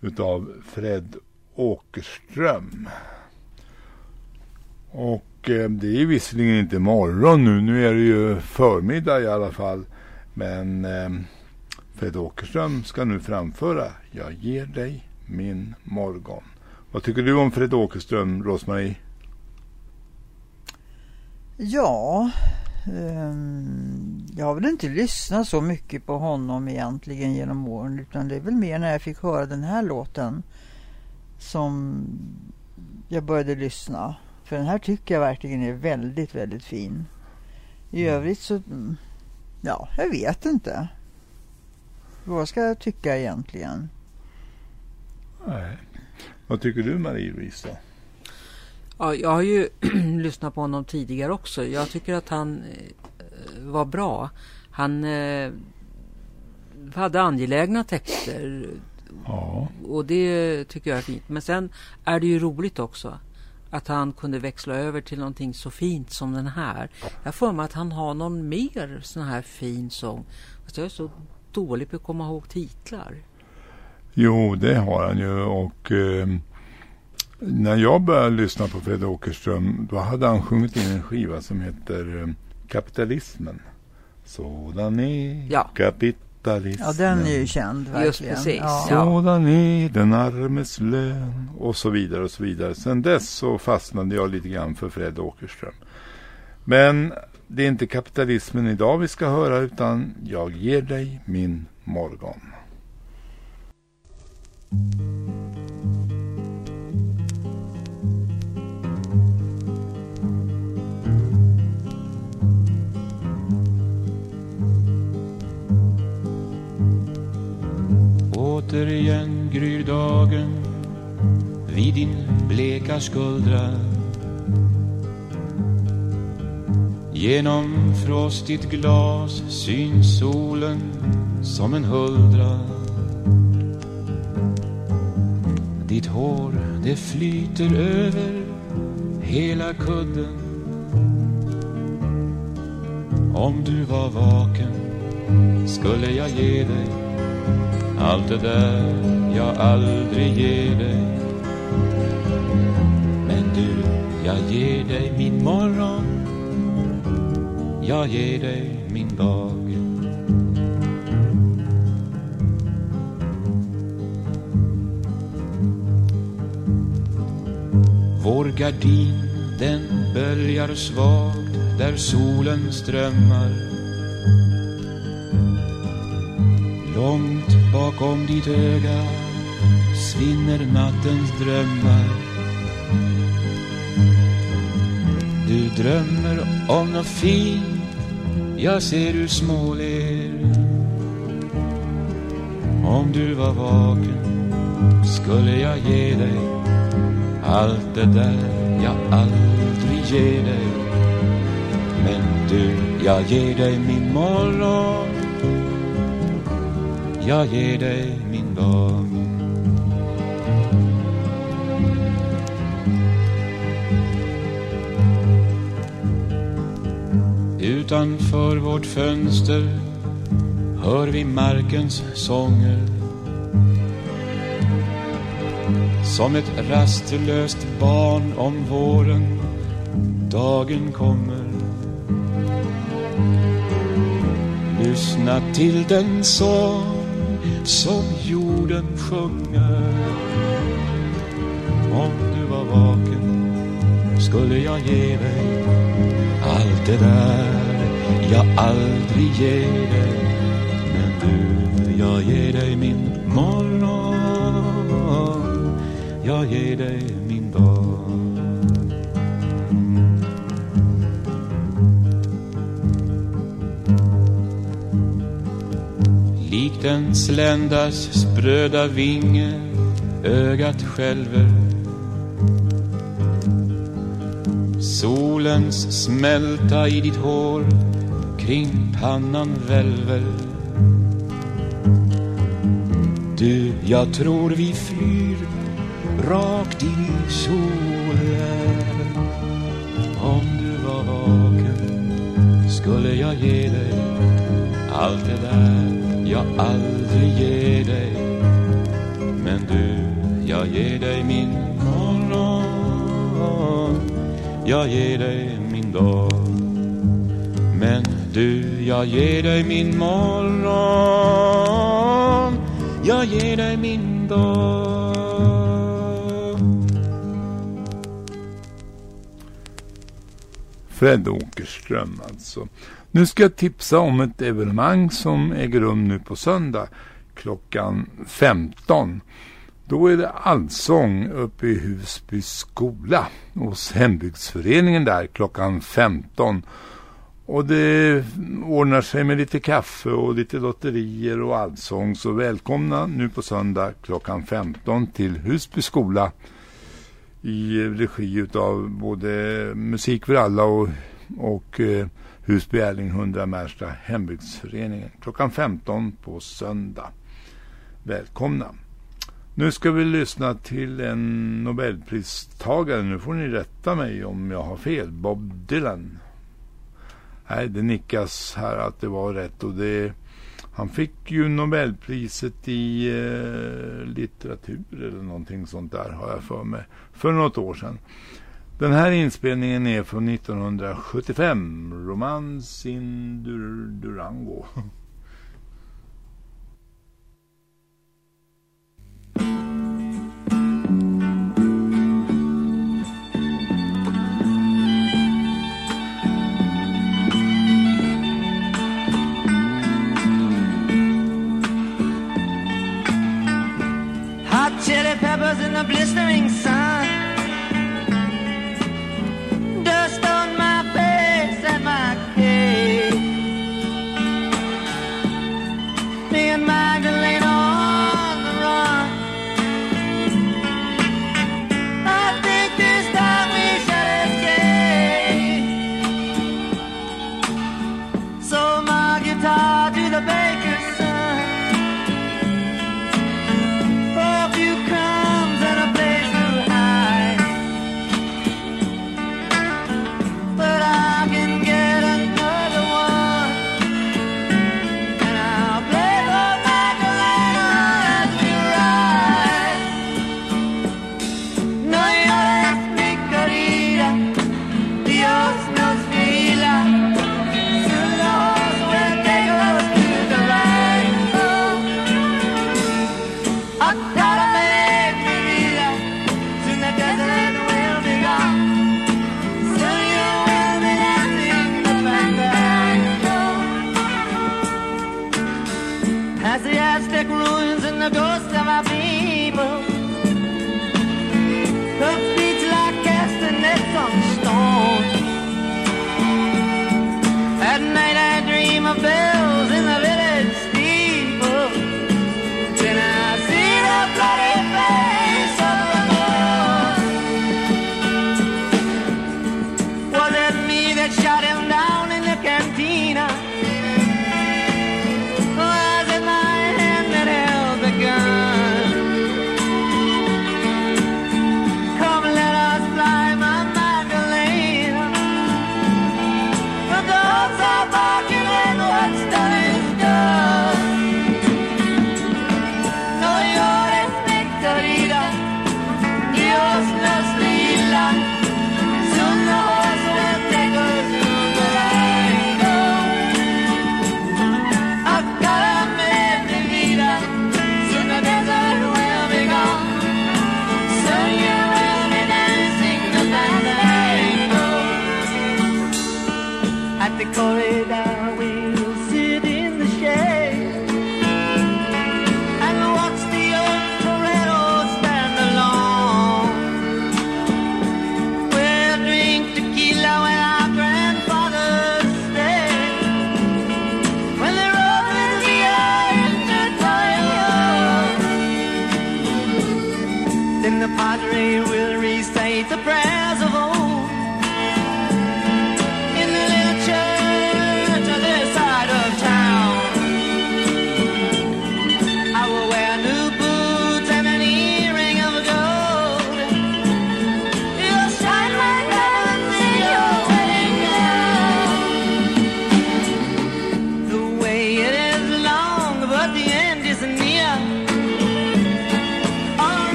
S2: utav Fred Åkerström. Och eh, det är visserligen inte morgon nu, nu är det ju förmiddag i alla fall. Men eh, Fred Åkerström ska nu framföra Jag ger dig min morgon. Vad tycker du om Fred Åkerström, Rosmarie?
S3: Ja, ehm, jag har väl inte lyssnat så mycket på honom egentligen genom åren utan det är väl mer när jag fick höra den här låten som jag började lyssna. För den här tycker jag verkligen är väldigt, väldigt fin. I övrigt så, mm, ja, jag vet inte. Vad ska jag tycka egentligen?
S2: Nej. Vad tycker du Marie-Louise?
S4: Ja, jag har ju [CLEARS THROAT] lyssnat på honom tidigare också. Jag tycker att han eh, var bra. Han eh, hade angelägna texter.
S2: Ja.
S4: Och det tycker jag är fint. Men sen är det ju roligt också. Att han kunde växla över till någonting så fint som den här. Jag får mig att han har någon mer sån här fin sång. Fast jag är så dålig på att komma ihåg titlar.
S2: Jo, det har han ju och eh, när jag började lyssna på Fred Åkerström då hade han sjungit in en skiva som heter eh, Kapitalismen. Sådan är
S4: Ja.
S2: kapitalismen.
S3: Ja, den är ju känd verkligen.
S4: Just precis.
S3: Ja.
S2: Sådan är den armes lön och så vidare och så vidare. Sen dess så fastnade jag lite grann för Fred Åkerström. Men det är inte kapitalismen idag vi ska höra utan jag ger dig min morgon.
S13: Återigen gryr dagen vid din bleka skuldra. Genom frostigt glas syns solen som en huldra. Ditt hår det flyter över hela kudden. Om du var vaken skulle jag ge dig allt det där jag aldrig ger dig. Men du, jag ger dig min morgon. Jag ger dig min dag. Vår gardin den böljar svagt där solen strömmar. Långt bakom ditt öga svinner nattens drömmar. Du drömmer om något fint Jag ser hur småler Om du var vaken skulle jag ge dig allt det där jag aldrig ger dig. Men du, jag ger dig min morgon. Jag ger dig min dag. Utanför vårt fönster hör vi markens sånger. Som ett rastlöst barn om våren dagen kommer. Lyssna till den sång som jorden sjunger. Om du var vaken skulle jag ge dig allt det där jag aldrig ger dig. Men du, jag ger dig min morgon. Jag ger dig min dag. Likt en sländas spröda vinge ögat skälver. Solens smälta i ditt hår kring pannan välver. Du, jag tror vi flyr rakt in i solen. Om du var vaken skulle jag ge dig allt det där jag aldrig ger dig. Men du, jag ger dig min morgon. Jag ger dig min dag. Men du, jag ger dig min morgon. Jag ger dig min dag.
S2: Fred Åkerström alltså. Nu ska jag tipsa om ett evenemang som äger rum nu på söndag klockan 15. Då är det allsång uppe i Husby skola hos hembygdsföreningen där klockan 15. Och det ordnar sig med lite kaffe och lite lotterier och allsång. Så välkomna nu på söndag klockan 15 till Husby skola i regi av både Musik för alla och, och eh, Husby Erling 100 Märsta hembygdsföreningen klockan 15 på söndag. Välkomna! Nu ska vi lyssna till en Nobelpristagare. Nu får ni rätta mig om jag har fel. Bob Dylan. Nej, det nickas här att det var rätt och det han fick ju Nobelpriset i eh, litteratur eller någonting sånt där har jag för mig. För något år sedan. Den här inspelningen är från 1975. Romans in Dur Durango.
S14: Peppers in the blistering sun.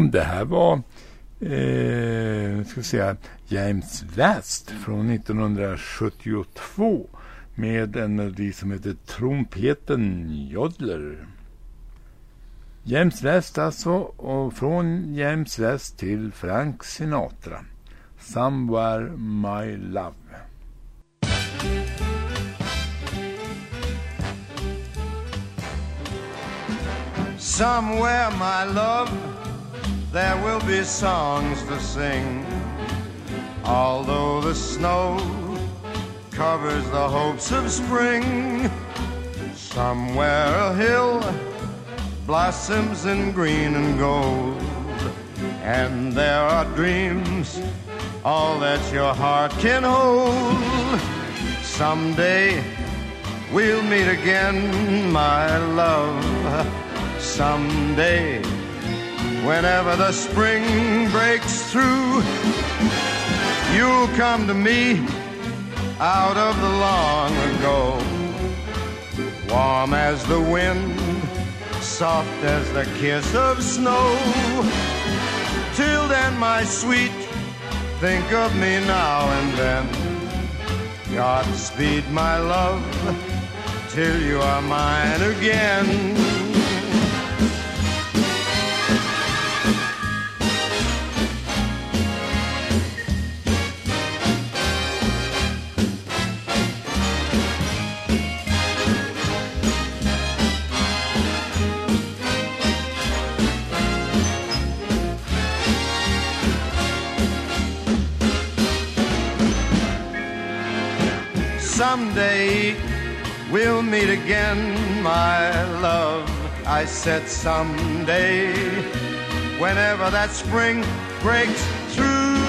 S2: Det här var eh, ska säga, James West från 1972 med en melodi som heter Trompeten Jodler. James West alltså, och från James West till Frank Sinatra. Somewhere My Love.
S5: Somewhere, my love, there will be songs to sing. Although the snow covers the hopes of spring, somewhere a hill blossoms in green and gold. And there are dreams, all that your heart can hold. Someday we'll meet again, my love. Someday, whenever the spring breaks through, you'll come to me out of the long ago. Warm as the wind, soft as the kiss of snow. Till then, my sweet, think of me now and then. Godspeed, my love, till you are mine again. We'll meet again, my love. I said someday, whenever that spring breaks through,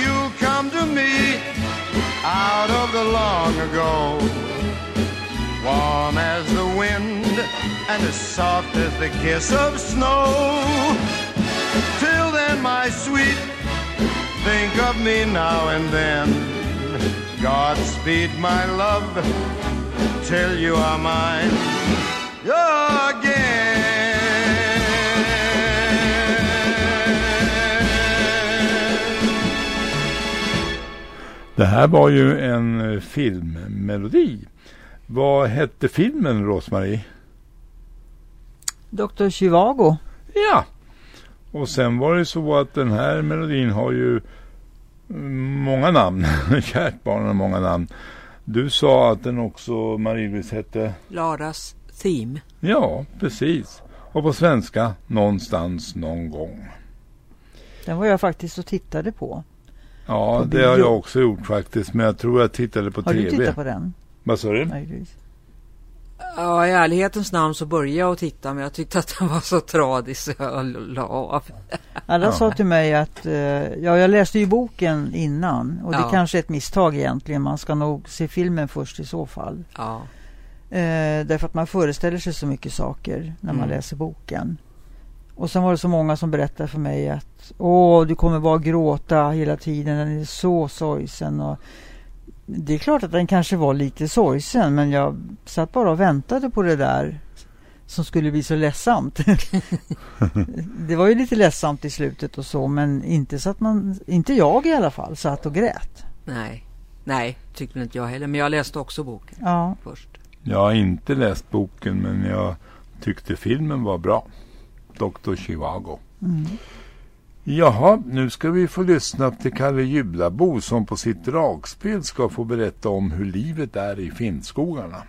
S5: you'll come to me out of the long ago. Warm as the wind and as soft as the kiss of snow. Till then, my sweet, think of me now and then. Godspeed, my love, till you are mine again.
S2: Det här var ju en eh, filmmelodi. Vad hette filmen, Rosmarie?
S3: Dr. Chivago.
S2: Ja. Och sen var det så att den här melodin har ju många namn. [LAUGHS] Kärt barn har många namn. Du sa att den också, Marie-Louise, hette?
S4: Laras Theme.
S2: Ja, precis. Och på svenska, Någonstans, någon gång.
S3: Den var jag faktiskt och tittade på.
S2: Ja,
S3: På
S2: det har jag också gjort faktiskt. Men jag tror jag tittade på
S3: Har
S2: tv.
S3: du tittat på den?
S2: Vad sa du?
S4: Ja, i ärlighetens namn så började jag att titta men jag tyckte att den var så tradig så jag la av.
S3: Alla sa till mig att, eh, ja jag läste ju boken innan och det
S4: Ja.
S3: kanske är ett misstag egentligen. Man ska nog se filmen först i så fall.
S4: Ja.
S3: Eh, därför att man föreställer sig så mycket saker när man
S4: Mm.
S3: läser boken. Och sen var det så många som berättade för mig att åh, du kommer bara gråta hela tiden, den är så sorgsen. Och det är klart att den kanske var lite sorgsen men jag satt bara och väntade på det där som skulle bli så ledsamt. [LAUGHS] det var ju lite ledsamt i slutet och så men inte så att man, inte jag i alla fall, satt och grät.
S4: Nej, nej, tyckte inte jag heller. Men jag läste också boken
S3: Ja.
S4: först.
S2: Jag har inte läst boken men jag tyckte filmen var bra. Dr. Chivago.
S3: Mm.
S2: Jaha, nu ska vi få lyssna till Kalle Jublabo som på sitt dragspel ska få berätta om hur livet är i Finnskogarna.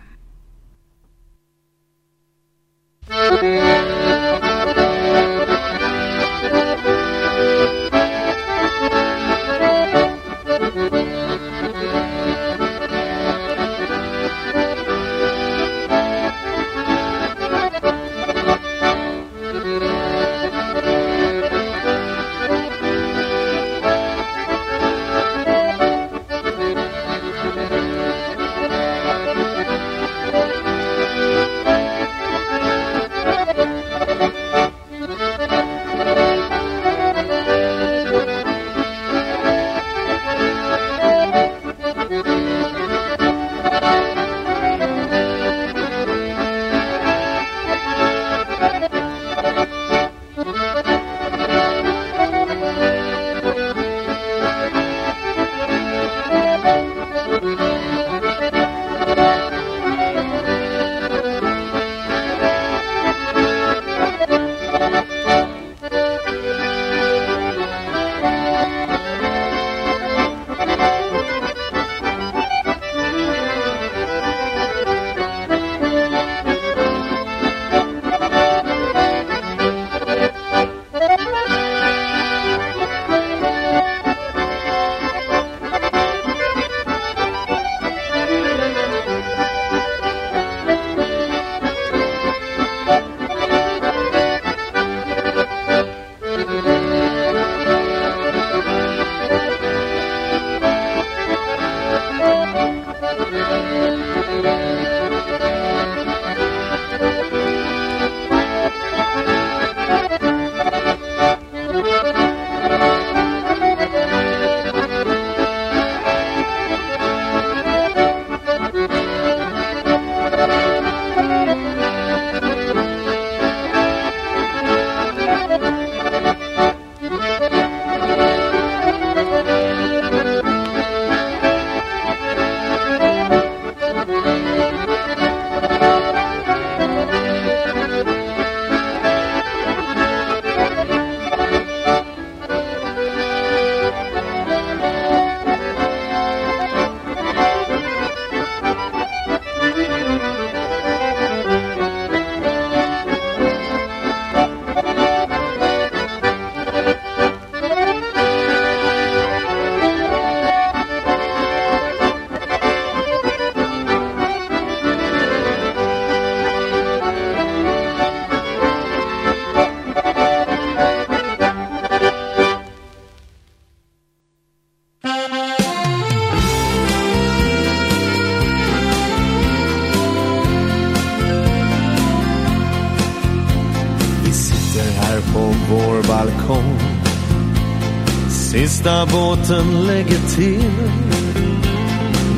S15: Sista båten lägger till.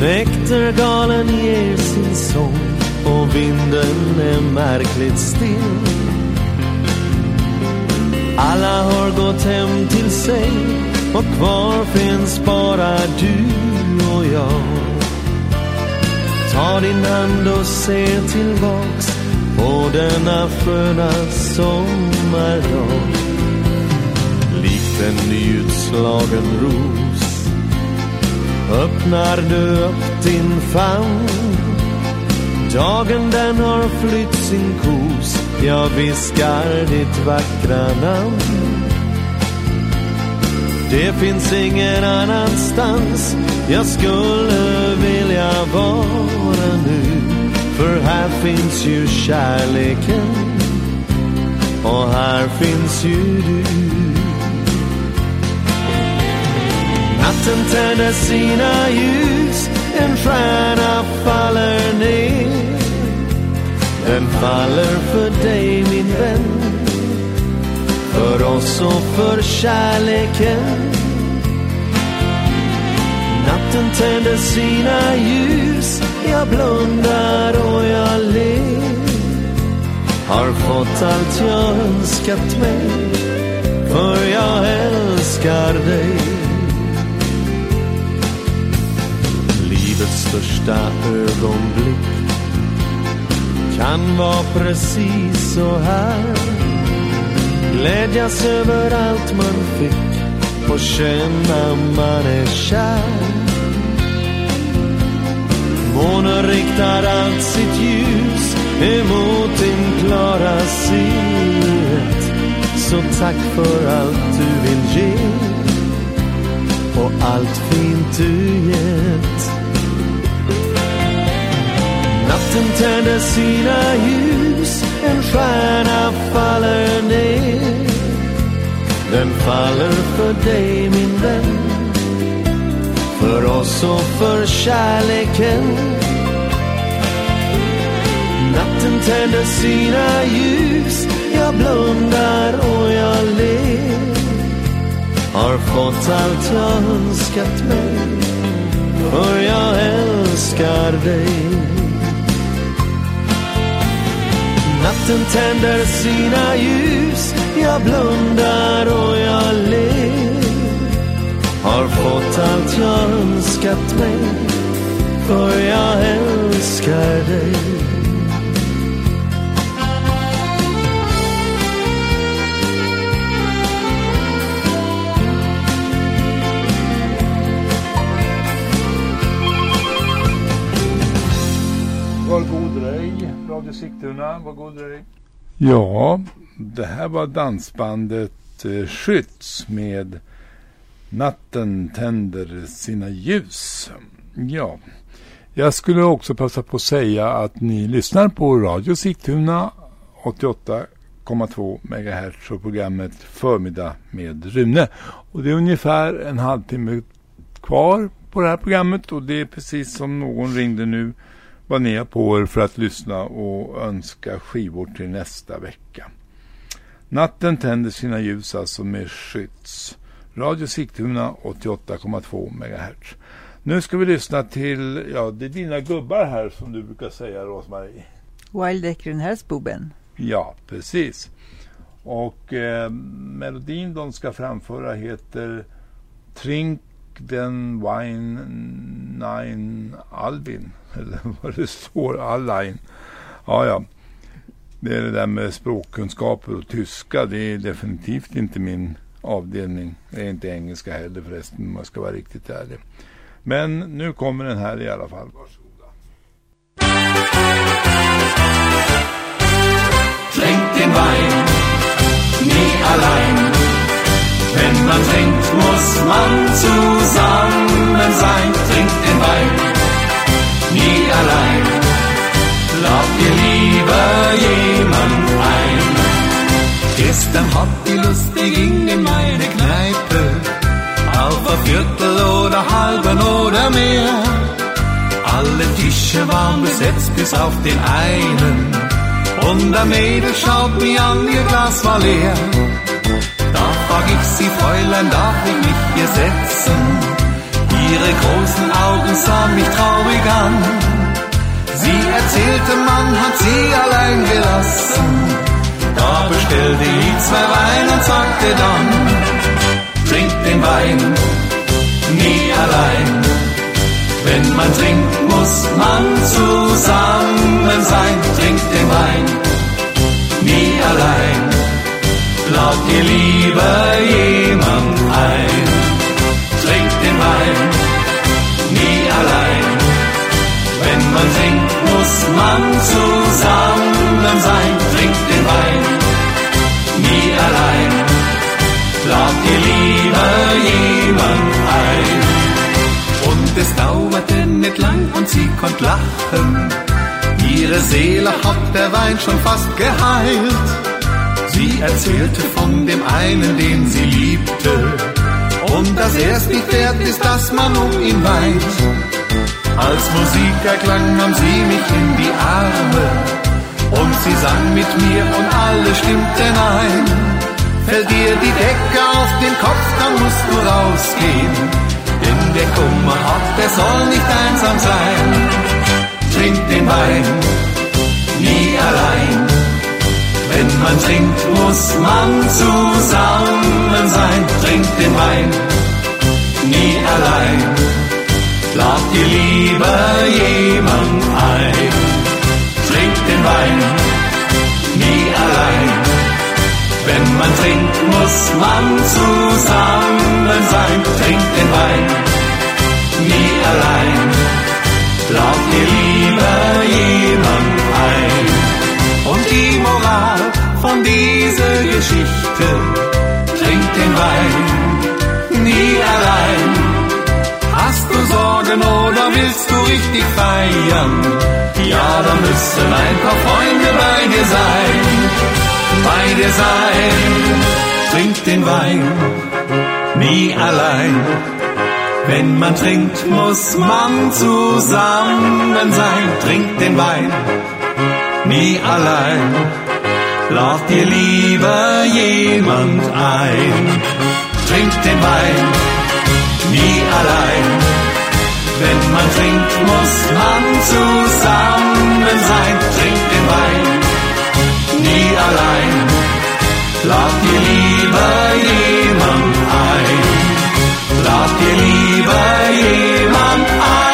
S15: Näktergalen ger sin sång och vinden är märkligt still. Alla har gått hem till sig och kvar finns bara du och jag. Ta din hand och se tillbaks på denna sköna sommardag en nyutslagen ros. Öppnar du upp din famn. Dagen den har flytt sin kos. Jag viskar ditt vackra namn. Det finns ingen annanstans. Jag skulle vilja vara nu. För här finns ju kärleken. Och här finns ju du. Natten tänder sina ljus En stjärna faller ner. Den faller för dig min vän För oss och för kärleken. Natten tänder sina ljus Jag blundar och jag ler. Har fått allt jag önskat mig För jag älskar dig. Största ögonblick. Kan vara precis så här. Glädjas över allt man fick och känna man är kär. Månen riktar allt sitt ljus emot din klara silhuett Så tack för allt du vill ge och allt fint du gett. Natten tänder sina ljus En stjärna faller ner. Den faller för dig min vän För oss och för kärleken. Natten tänder sina ljus Jag blundar och jag ler. Har fått allt jag önskat mig För jag älskar dig. Natten tänder sina ljus. Jag blundar och jag ler. Har fått allt jag önskat mig. För jag älskar dig.
S2: Radio Sigtuna. Var god dröj. Ja, det här var dansbandet eh, Skytts med Natten tänder sina ljus. Ja, jag skulle också passa på att säga att ni lyssnar på Radio Sigtuna 88,2 MHz och programmet Förmiddag med Rune. Och det är ungefär en halvtimme kvar på det här programmet och det är precis som någon ringde nu var ner på er för att lyssna och önska skivor till nästa vecka. Natten tänder sina ljus alltså med skydds. Radio Sigtuna 88,2 MHz. Nu ska vi lyssna till, ja det är dina gubbar här som du brukar säga Rosmarie.
S3: Wild Ekrenhärsboben.
S2: Ja, precis. Och eh, melodin de ska framföra heter Trink den Wine Nine Albin. Eller [LAUGHS] vad det står, Allein. Ja, ja. Det är det där med språkkunskaper och tyska. Det är definitivt inte min avdelning. Det är inte engelska heller förresten om man ska vara riktigt ärlig. Men nu kommer den här i alla fall. Varsågoda.
S14: Trink den Wein, nie allein. Wenn man trinkt, muss man zusammen sein. Trink den Wein, nie allein. Lad dir lieber jemand ein. Gestern hat die Lust, ich ging in meine Kneipe. Auf ein Viertel oder halben oder mehr. Alle Tische waren besetzt bis auf den einen. Und der Mädel schaut mich an, ihr Glas war leer. Da frag ich sie, Fräulein, darf ich mich hier setzen? Ihre großen Augen sahen mich traurig an. Sie erzählte, man hat sie allein gelassen. Da bestellte ich zwei Wein und sagte dann, trink den Wein, nie allein. Wenn man trinkt, muss man zusammen sein. Trink den Wein, nie allein. Lad dir lieber jemand ein. Trink den Wein, nie allein. Wenn man trinkt, muss man zusammen sein. Trink den Wein, nie allein. Lad dir lieber jemand ein. Und es dauerte nicht lang und sie konnte lachen. Ihre Seele hat der Wein schon fast geheilt. Sie erzählte von dem einen, den sie liebte. Und dass erst nicht wert ist, dass man um ihn weint. Als Musik erklang, nahm sie mich in die Arme. Und sie sang mit mir und alles stimmte ein. Fällt dir die Decke auf den Kopf, dann musst du rausgehen. Denn der Kummer hat, der soll nicht einsam sein. Trink den Wein, nie allein. Wenn man trinkt, muss man zusammen sein. Trink den Wein, nie allein. Lad dir lieber jemand ein. Trink den Wein, nie allein. Wenn man trinkt, muss man zusammen sein. Trink den Wein, nie allein. Lad dir lieber jemand ein. Von dieser Geschichte, trink den Wein, nie allein. Hast du Sorgen oder willst du richtig feiern? Ja, dann müssen ein paar Freunde bei dir sein. Bei dir sein, trink den Wein, nie allein. Wenn man trinkt, muss man zusammen sein. Trink den Wein, nie allein. Lad dir lieber jemand ein. Trink den Wein, nie allein. Wenn man trinkt, muss man zusammen sein. Trink den Wein, nie allein. Lad dir lieber jemand ein. Lad dir lieber jemand ein.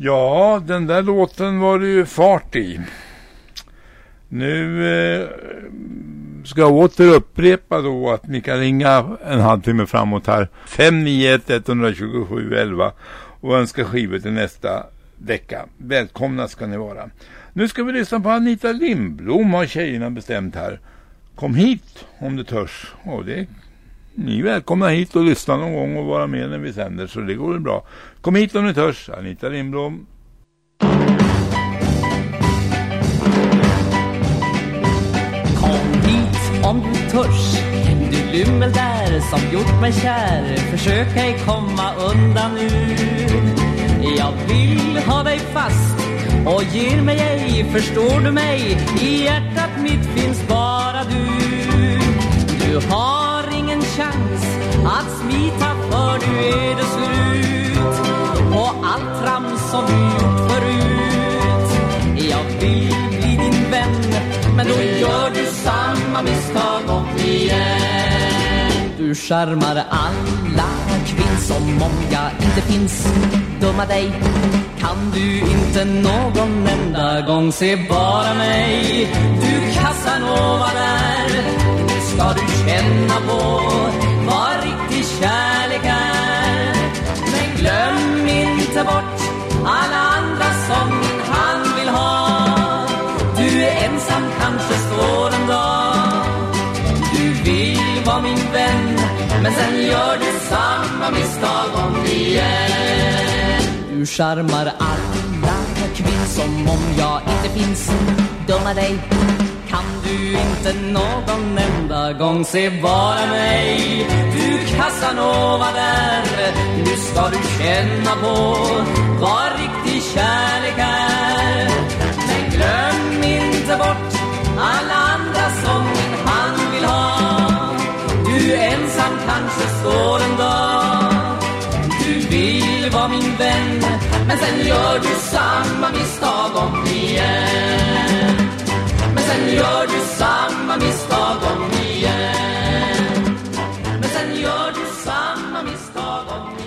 S2: Ja, den där låten var det ju fart i. Nu eh, ska jag åter upprepa då att ni kan ringa en halvtimme framåt här. 591 127 11 och önska skivor till nästa vecka. Välkomna ska ni vara. Nu ska vi lyssna på Anita Lindblom har tjejerna bestämt här. Kom hit om du törs. Och det ni är välkomna hit och lyssna någon gång och vara med när vi sänder så det går väl bra. Kom hit om ni törs. Anita Lindblom.
S7: Kom hit om du törs
S16: Du lymmel där som gjort mig kär Försök ej komma undan nu Jag vill ha dig fast och ger mig ej Förstår du mig? I hjärtat mitt finns bara du Du har chans att smita för nu är det slut. Och allt trams som du gjort förut. Jag vill bli din vän Men då gör du samma misstag om igen. Du charmar alla kvinnor som om jag inte finns. Dumma dig kan du inte någon enda gång se bara mig? Du Casanova där ska du känna på. Vad riktig kärlek är. Men glöm inte bort alla andra som han vill ha. Du är ensam kanske står en dag. Du vill vara min vän Men sen gör du samma misstag om igen. Du charmar alla kvinn som om jag inte finns. Dumma dig kan du inte någon enda gång se bara mig? Du Casanova där Nu ska du känna på vad riktig kärlek är. Men glöm inte bort alla andra som han vill ha. Du ensam kanske står en dag. Du vill vara min vän Men sen gör du samma misstag om igen. Gör du samma misstag om igen Men sen gör du samma misstag om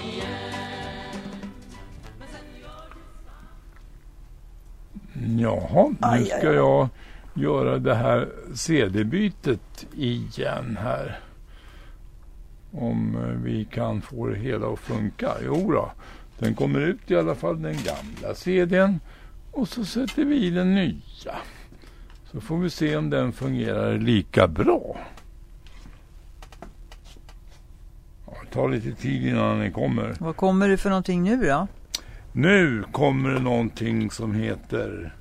S2: Jaha, nu ska jag göra det här CD-bytet igen här. Om eh, vi kan få det hela att funka. Jo då, den kommer ut i alla fall den gamla CDn och så sätter vi i den nya. Så får vi se om den fungerar lika bra. Ja, det tar lite tid innan den kommer.
S3: Vad kommer det för någonting nu då?
S2: Nu kommer det någonting som heter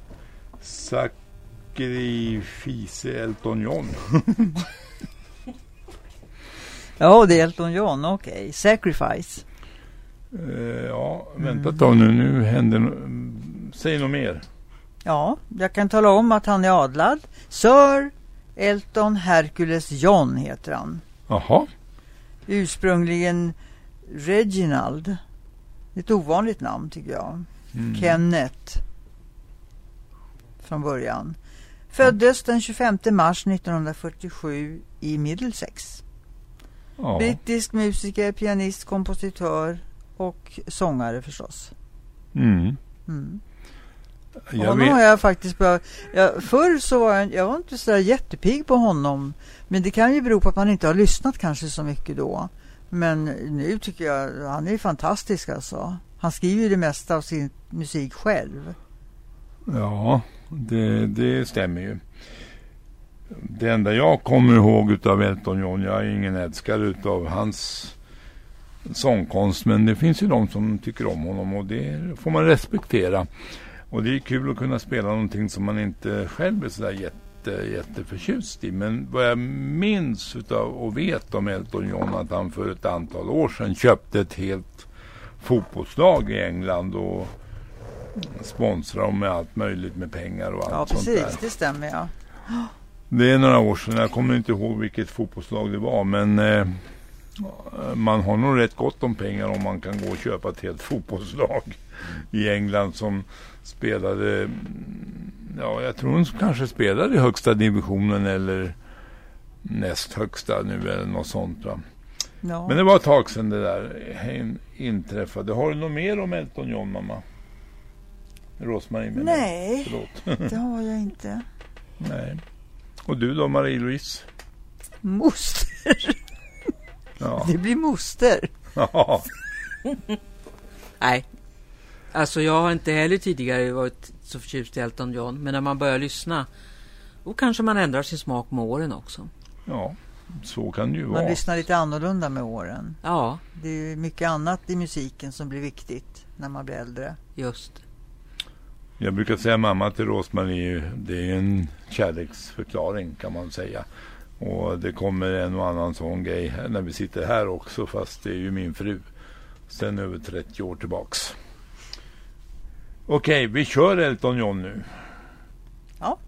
S2: Sacrifice Elton John. [LAUGHS]
S3: Ja, det är Elton John, okej. Sacrifice.
S2: Eh, ja, vänta ett tag nu. Nu händer no- Säg något mer.
S3: Ja, jag kan tala om att han är adlad. Sir Elton Hercules John heter han.
S2: Jaha.
S3: Ursprungligen Reginald. Ett ovanligt namn tycker jag.
S2: Mm.
S3: Kenneth. Från början. Föddes den 25 mars 1947 i Middlesex.
S2: Ja.
S3: Brittisk musiker, pianist, kompositör och sångare förstås.
S2: Mm.
S3: Mm.
S2: Jag
S3: honom
S2: vet-
S3: har jag faktiskt börjat, jag, Förr så var jag, jag var inte så jättepig på honom. Men det kan ju bero på att man inte har lyssnat kanske så mycket då. Men nu tycker jag han är fantastisk alltså. Han skriver ju det mesta av sin musik själv.
S2: Ja, det, det stämmer ju. Det enda jag kommer ihåg utav Elton John, jag är ingen älskare utav hans sångkonst, men det finns ju de som tycker om honom och det får man respektera. Och det är kul att kunna spela någonting som man inte själv är sådär jätte, jätteförtjust i. Men vad jag minns utav och vet om Elton John att han för ett antal år sedan köpte ett helt fotbollslag i England och sponsrar dem med allt möjligt med pengar och allt
S3: Ja,
S2: sånt
S3: precis.
S2: där.
S3: Det stämmer ja.
S2: Det är några år sedan, jag kommer inte ihåg vilket fotbollslag det var men eh, man har nog rätt gott om pengar om man kan gå och köpa ett helt fotbollslag i England som spelade, ja jag tror de kanske spelade i högsta divisionen eller näst högsta nu eller något sånt va.
S3: Ja.
S2: Men det var ett tag sedan det där in, inträffade. Har du något mer om Elton John mamma? Rosmarie menar.
S3: Nej,
S2: Förlåt.
S3: det har jag inte.
S2: Nej. Och du då Marie-Louise?
S3: Moster.
S2: Ja. [LAUGHS]
S3: Det blir moster.
S2: Ja. [LAUGHS]
S4: Nej. Alltså jag har inte heller tidigare varit så förtjust i Elton John. Men när man börjar lyssna. Då kanske man ändrar sin smak med åren också.
S2: Ja, så kan det ju
S3: Man
S2: vara.
S3: lyssnar lite annorlunda med åren.
S4: Ja.
S3: Det är mycket annat i musiken som blir viktigt när man blir äldre.
S4: Just.
S2: Jag brukar säga mamma till Rosmarie, det är en kärleksförklaring kan man säga. Och det kommer en och annan sån grej här när vi sitter här också fast det är ju min fru. Sen över 30 år tillbaks. Okej, vi kör Elton John nu.
S17: Ja.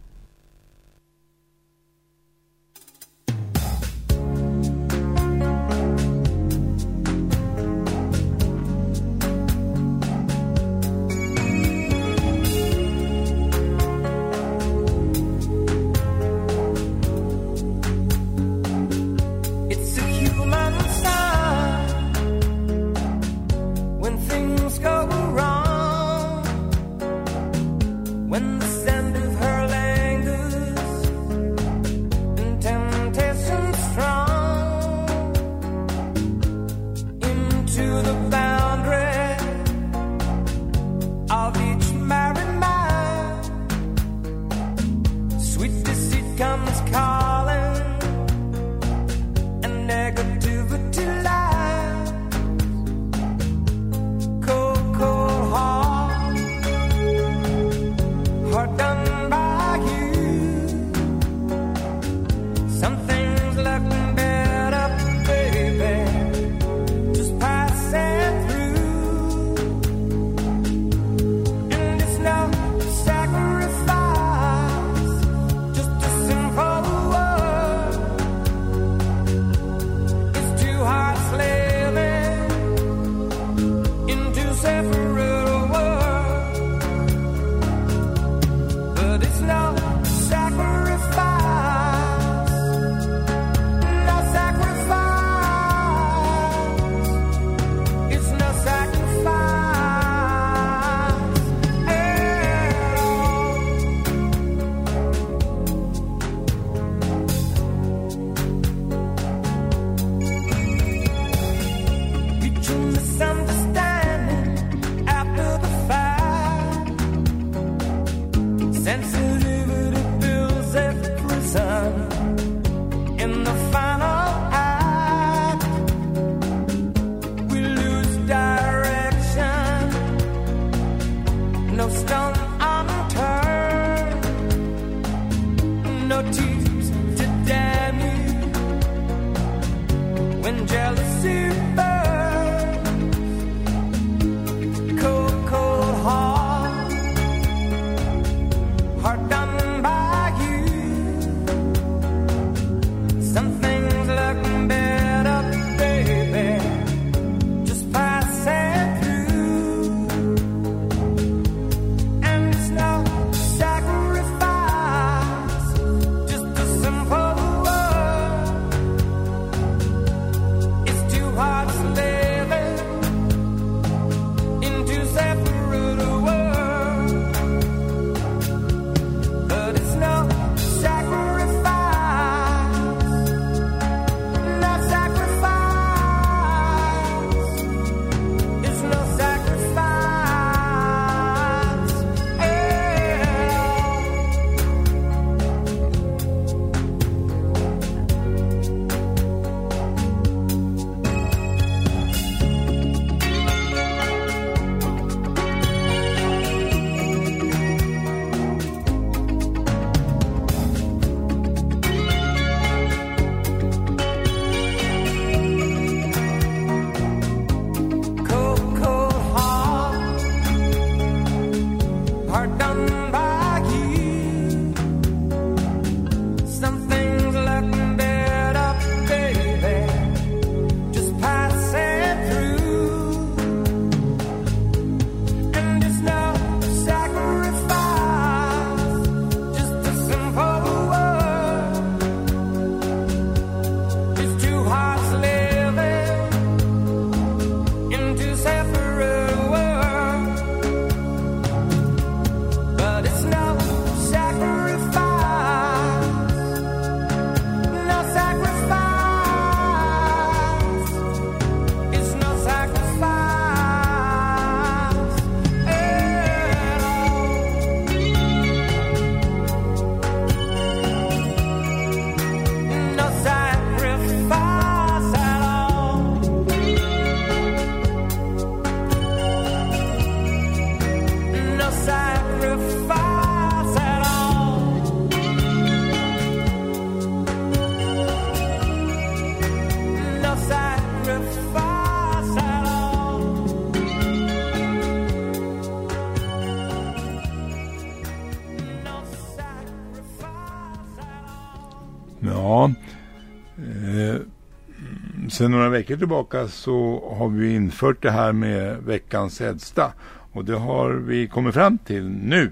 S2: Sen några veckor tillbaka så har vi infört det här med veckans äldsta. Och det har vi kommit fram till nu.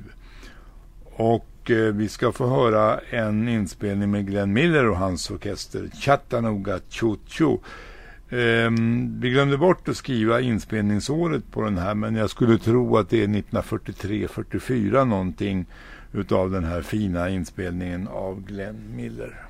S2: Och eh, vi ska få höra en inspelning med Glenn Miller och hans orkester Chattanooga Choo Choo. Eh, vi glömde bort att skriva inspelningsåret på den här men jag skulle tro att det är 1943-44 någonting utav den här fina inspelningen av Glenn Miller.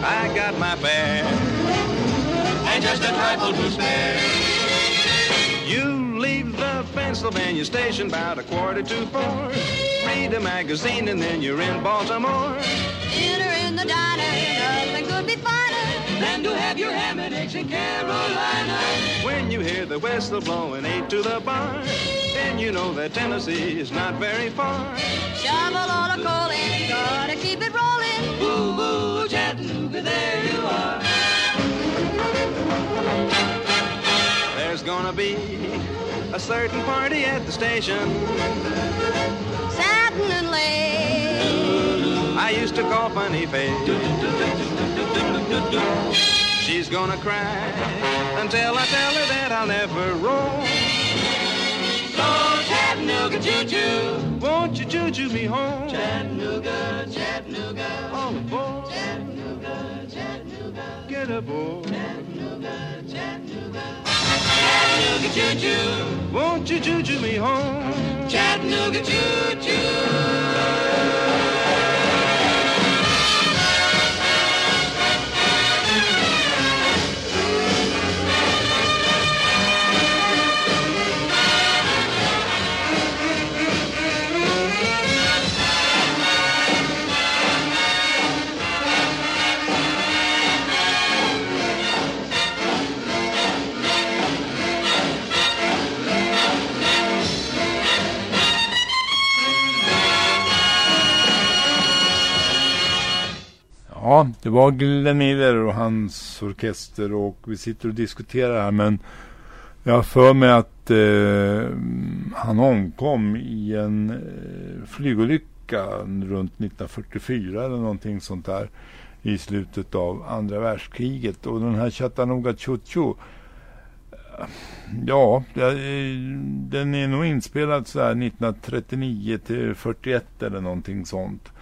S18: I got my fare and just a trifle to spare. You leave the Pennsylvania station about a quarter to four. Read a magazine and then you're in Baltimore.
S19: Dinner in the diner, nothing could be finer
S18: Than to have your ham and eggs in Carolina. When you hear the whistle blowing eight to the bar, then you know that Tennessee is not very far.
S19: Shovel all the coal in, gotta keep it rolling.
S18: Boo, boo, Chattanooga, there you are. There's gonna be a certain party at the station.
S19: Satin and lace.
S18: I used to call Funny Face. She's gonna cry until I tell her that I'll never roam. So Chattanooga choo-choo, won't you choo-choo me home? Chattanooga, Chattanooga, all aboard. Chattanooga, Aboard. Chattanooga, Chattanooga, Chattanooga choo-choo, won't you choo-choo me home? Chattanooga choo-choo.
S2: Ja, det var Glenn Miller och hans orkester och vi sitter och diskuterar här men jag har för mig att eh, han omkom i en eh, flygolycka runt 1944 eller någonting sånt där i slutet av andra världskriget och den här Chattanooga Chuchu Ja, den är nog inspelad så här 1939 till 41 eller någonting sånt.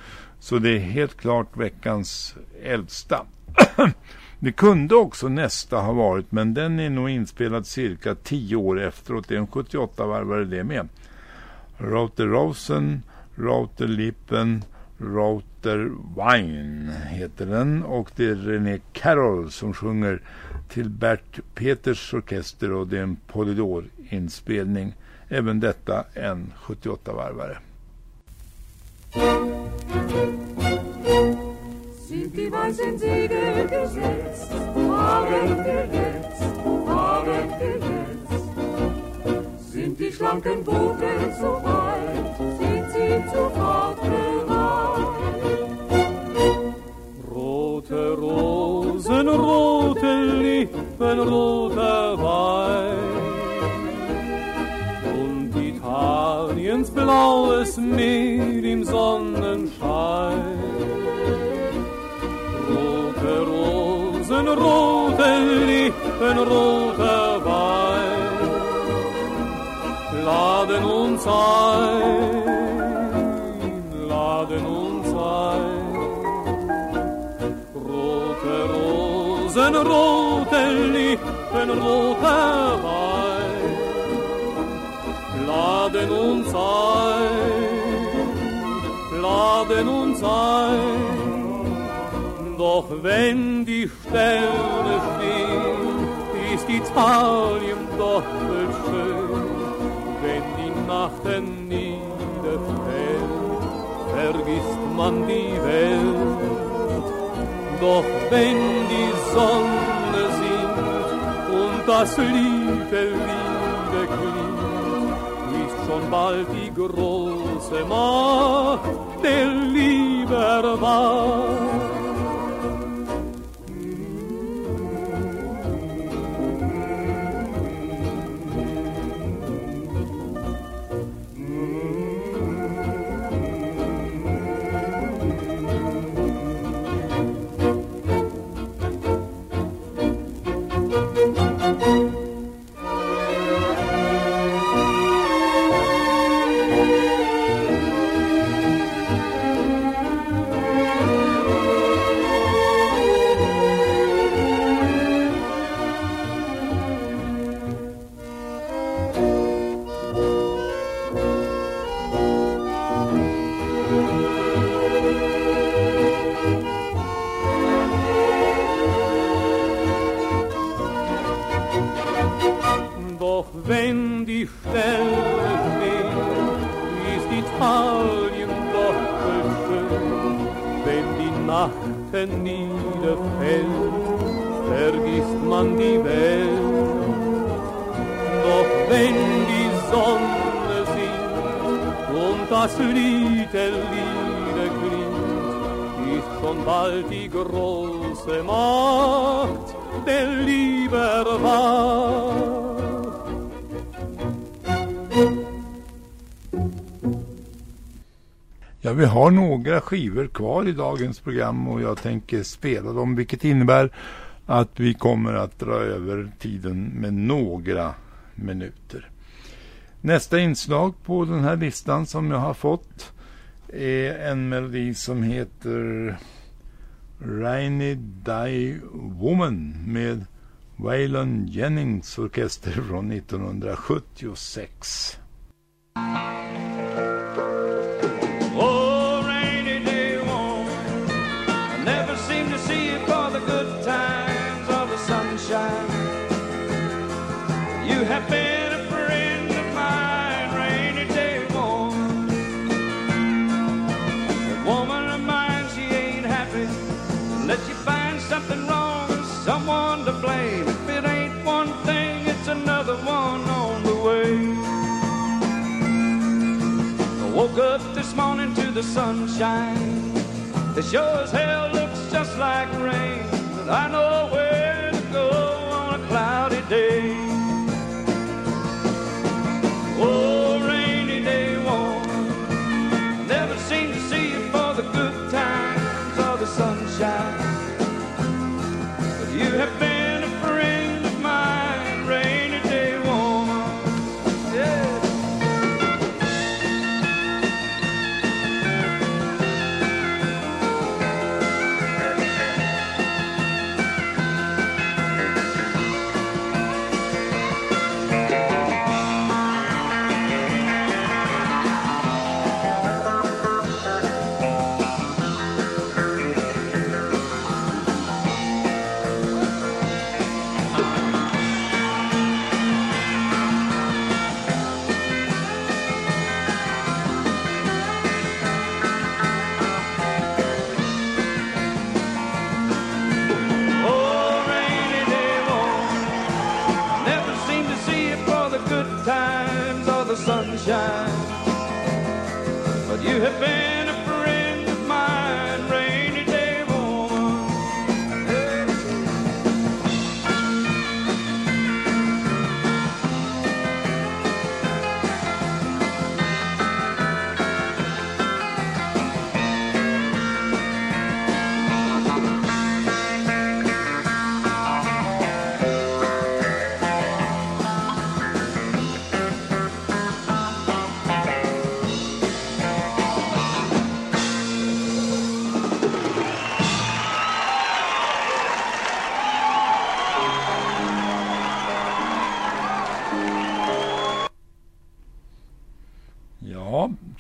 S2: Så det är helt klart veckans äldsta. [CLEARS THROAT] det kunde också nästa ha varit men den är nog inspelad cirka 10 år efteråt. Det är en 78-varvare det med. Router Rosen, Router Lippen, Router Wine heter den och det är René Carroll som sjunger till Bert Peters orkester och det är en Polydor-inspelning. Även detta en 78-varvare.
S20: Sind die weißen Segel gesetzt, fahren wir jetzt, fahren wir jetzt. Sind die schlanken Boote so weit, sind sie zu Fahrt.
S21: Rote Rosen, rote Lippen, roter blaues Meer im Sonnenschein. Rote Rosen, rote Lippen, roter Wein. Laden uns ein, laden uns ein. Rote Rosen, rote Lippen, roter Wein. Laden uns ein, laden uns ein. Doch wenn die Sterne stehen, ist Italien doppelt schön. Wenn die Nacht niederfällt, vergisst man die Welt. Doch wenn die Sonne singt und das Lied der Liebe klingt, schon bald die große Macht der Liebe erwacht.
S2: Vi har några skivor kvar i dagens program och jag tänker spela dem vilket innebär att vi kommer att dra över tiden med några minuter. Nästa inslag på den här listan som jag har fått är en melodi som heter Rainy Day Woman med Waylon Jennings orkester från 1976.
S22: The sunshine. It sure as hell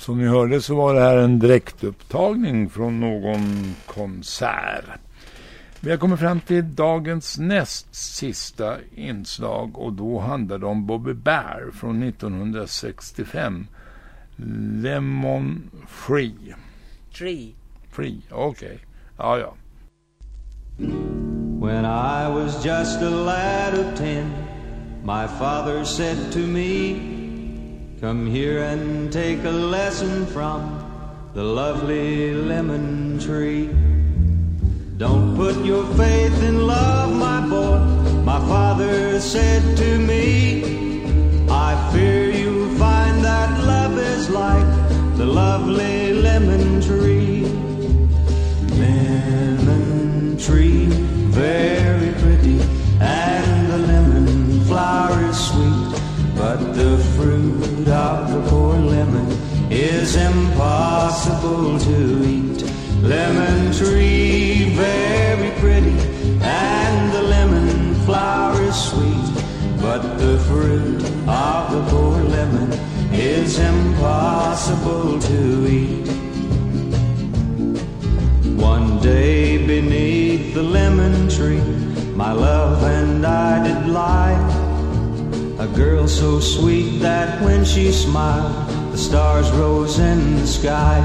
S2: som ni hörde så var det här en direktupptagning från någon konsert. Vi har kommit fram till dagens näst sista inslag och då handlar det om Bobby Bear från 1965. Lemon Free.
S4: Tree.
S2: Free, okej. Ja, ja.
S15: When I was just a lad of ten, my father said to me, Come here and take a lesson from the lovely lemon tree. Don't put your faith in love, my boy, my father said to me. I fear you'll find that love is like the lovely lemon tree. Lemon tree, very pretty, and the lemon flower but the fruit of the poor lemon is impossible to eat. Lemon tree, very pretty, and the lemon flower is sweet, but the fruit of the poor lemon is impossible to eat. One day beneath the lemon tree, my love and I did lie. A girl so sweet that when she smiled, the stars rose in the sky.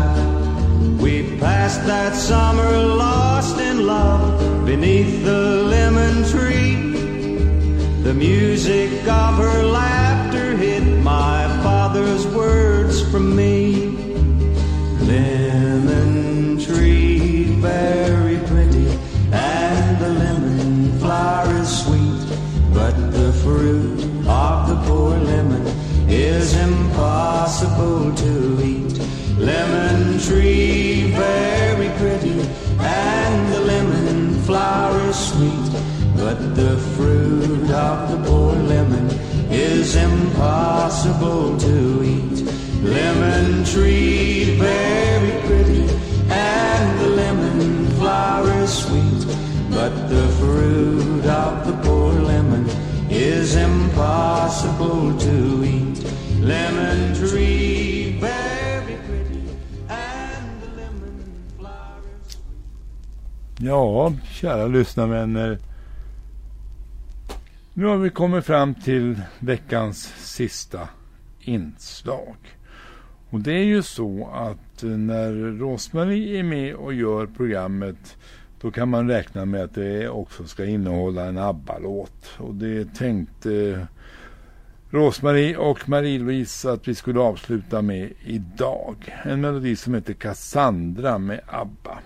S15: We passed that summer lost in love beneath the lemon tree. The music of her laughter tree, very pretty, and the lemon flower is sweet, but the fruit of the poor lemon is impossible to eat. Lemon tree, very pretty, and the lemon flower is sweet.
S2: Ja, kära lyssnarvänner. Nu har vi kommit fram till veckans sista inslag. Och det är ju så att eh, när Rosmarie är med och gör programmet då kan man räkna med att det också ska innehålla en ABBA-låt. Och det tänkte Rosmarie och Marie-Louise att vi skulle avsluta med idag. En melodi som heter Cassandra med ABBA.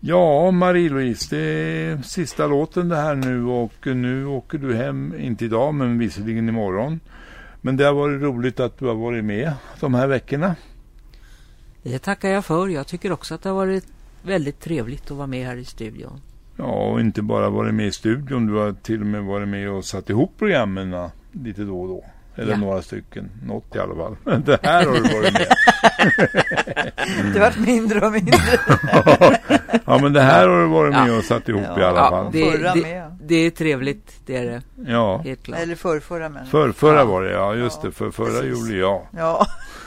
S2: Ja, Marie-Louise, det är sista låten det här nu och nu åker du hem, inte idag men visserligen imorgon. Men det har varit roligt att du har varit med de här veckorna.
S4: Det tackar jag för. Jag tycker också att det har varit väldigt trevligt att vara med här i studion.
S2: Ja, och inte bara varit med i studion, du har till och med varit med och satt ihop programmen lite då och då. Eller
S4: Ja.
S2: några stycken, något i alla fall. Det här har du varit med. [LAUGHS]
S3: Det vart mindre och mindre. [LAUGHS]
S2: ja, men det här har du varit med och satt ihop i alla fall.
S4: det,
S3: Förra
S4: det,
S3: med.
S4: det är trevligt, det är det.
S2: Ja.
S4: Helt klart.
S3: Eller förrförra men.
S2: För, förra var det, ja just det. För förra
S3: precis.
S2: gjorde jag.
S3: Ja. [LAUGHS]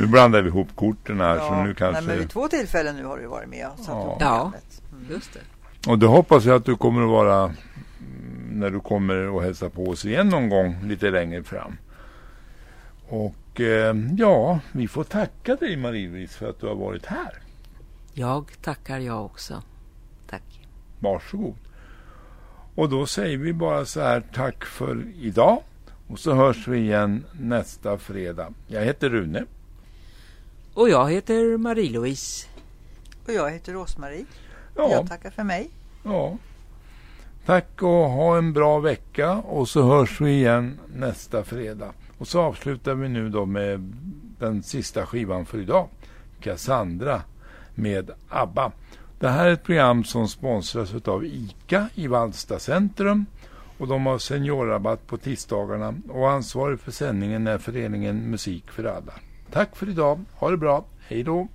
S2: nu blandar vi ihop korten här så
S3: ja.
S2: nu kanske...
S3: Nej, men vid två tillfällen nu har du varit med och satt
S2: Ja.
S3: ihop
S4: Ja,
S3: programmet.
S4: just det.
S2: Och det hoppas jag att du kommer att vara mm, när du kommer och hälsar på oss igen någon gång lite längre fram. Och eh, ja, vi får tacka dig Marie-Louise för att du har varit här.
S4: Jag tackar jag också. Tack.
S2: Varsågod. Och då säger vi bara så här tack för idag. Och så hörs vi igen nästa fredag. Jag heter Rune.
S4: Och jag heter Marie-Louise.
S3: Och jag heter Rosmarie.
S2: Ja.
S3: Jag tackar för mig.
S2: Ja. Tack och ha en bra vecka och så hörs vi igen nästa fredag. Och så avslutar vi nu då med den sista skivan för idag. Cassandra med ABBA. Det här är ett program som sponsras av ICA i Valsta centrum. Och de har seniorrabatt på tisdagarna och ansvarig för sändningen är föreningen Musik för alla. Tack för idag. Ha det bra. Hej då.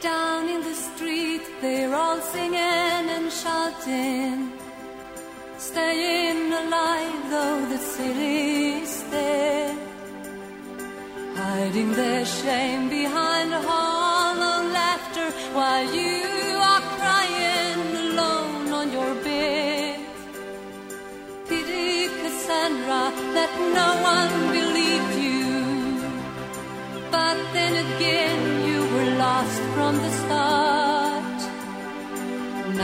S8: Down in the street, they're all singing and shouting, staying alive though the city's dead, hiding their shame behind hollow laughter while you are crying alone on your bed. Pity Cassandra that no one believed you. But then again, you were lost from the start.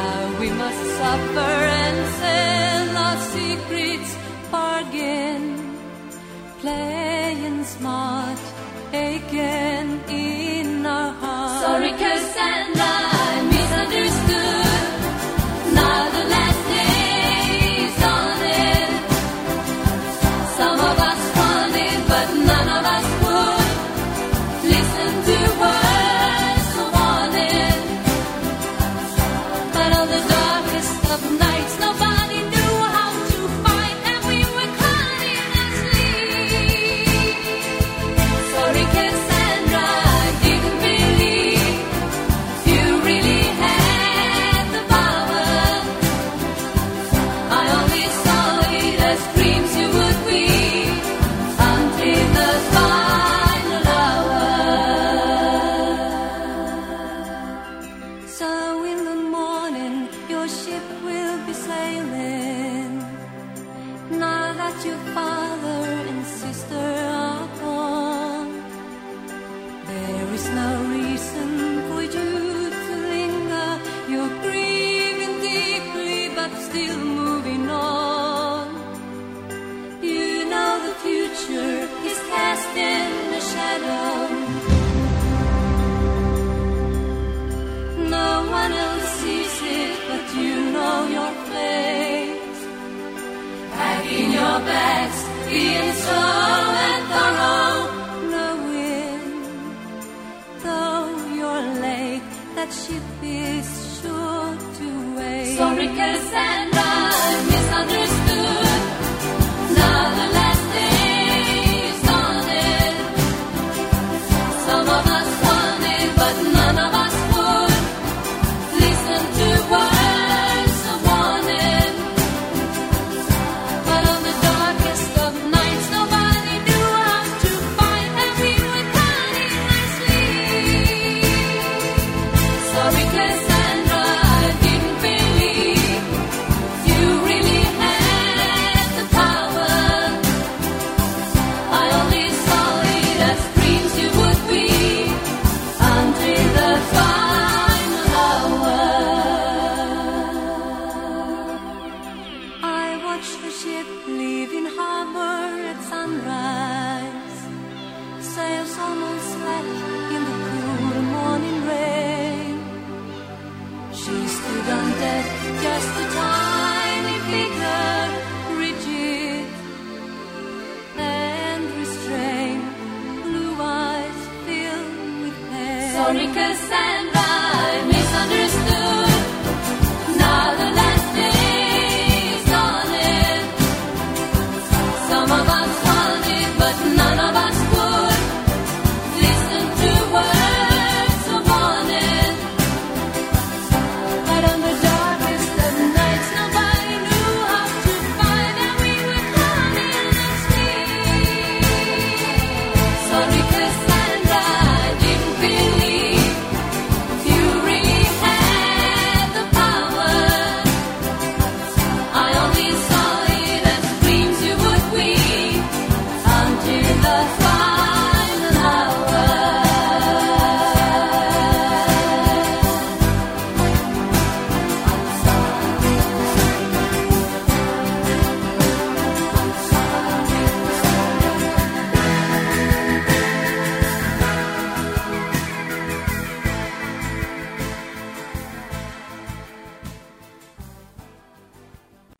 S8: Now we must suffer and sell our secrets, bargain, playing smart again in our hearts. Sorry, Cassandra,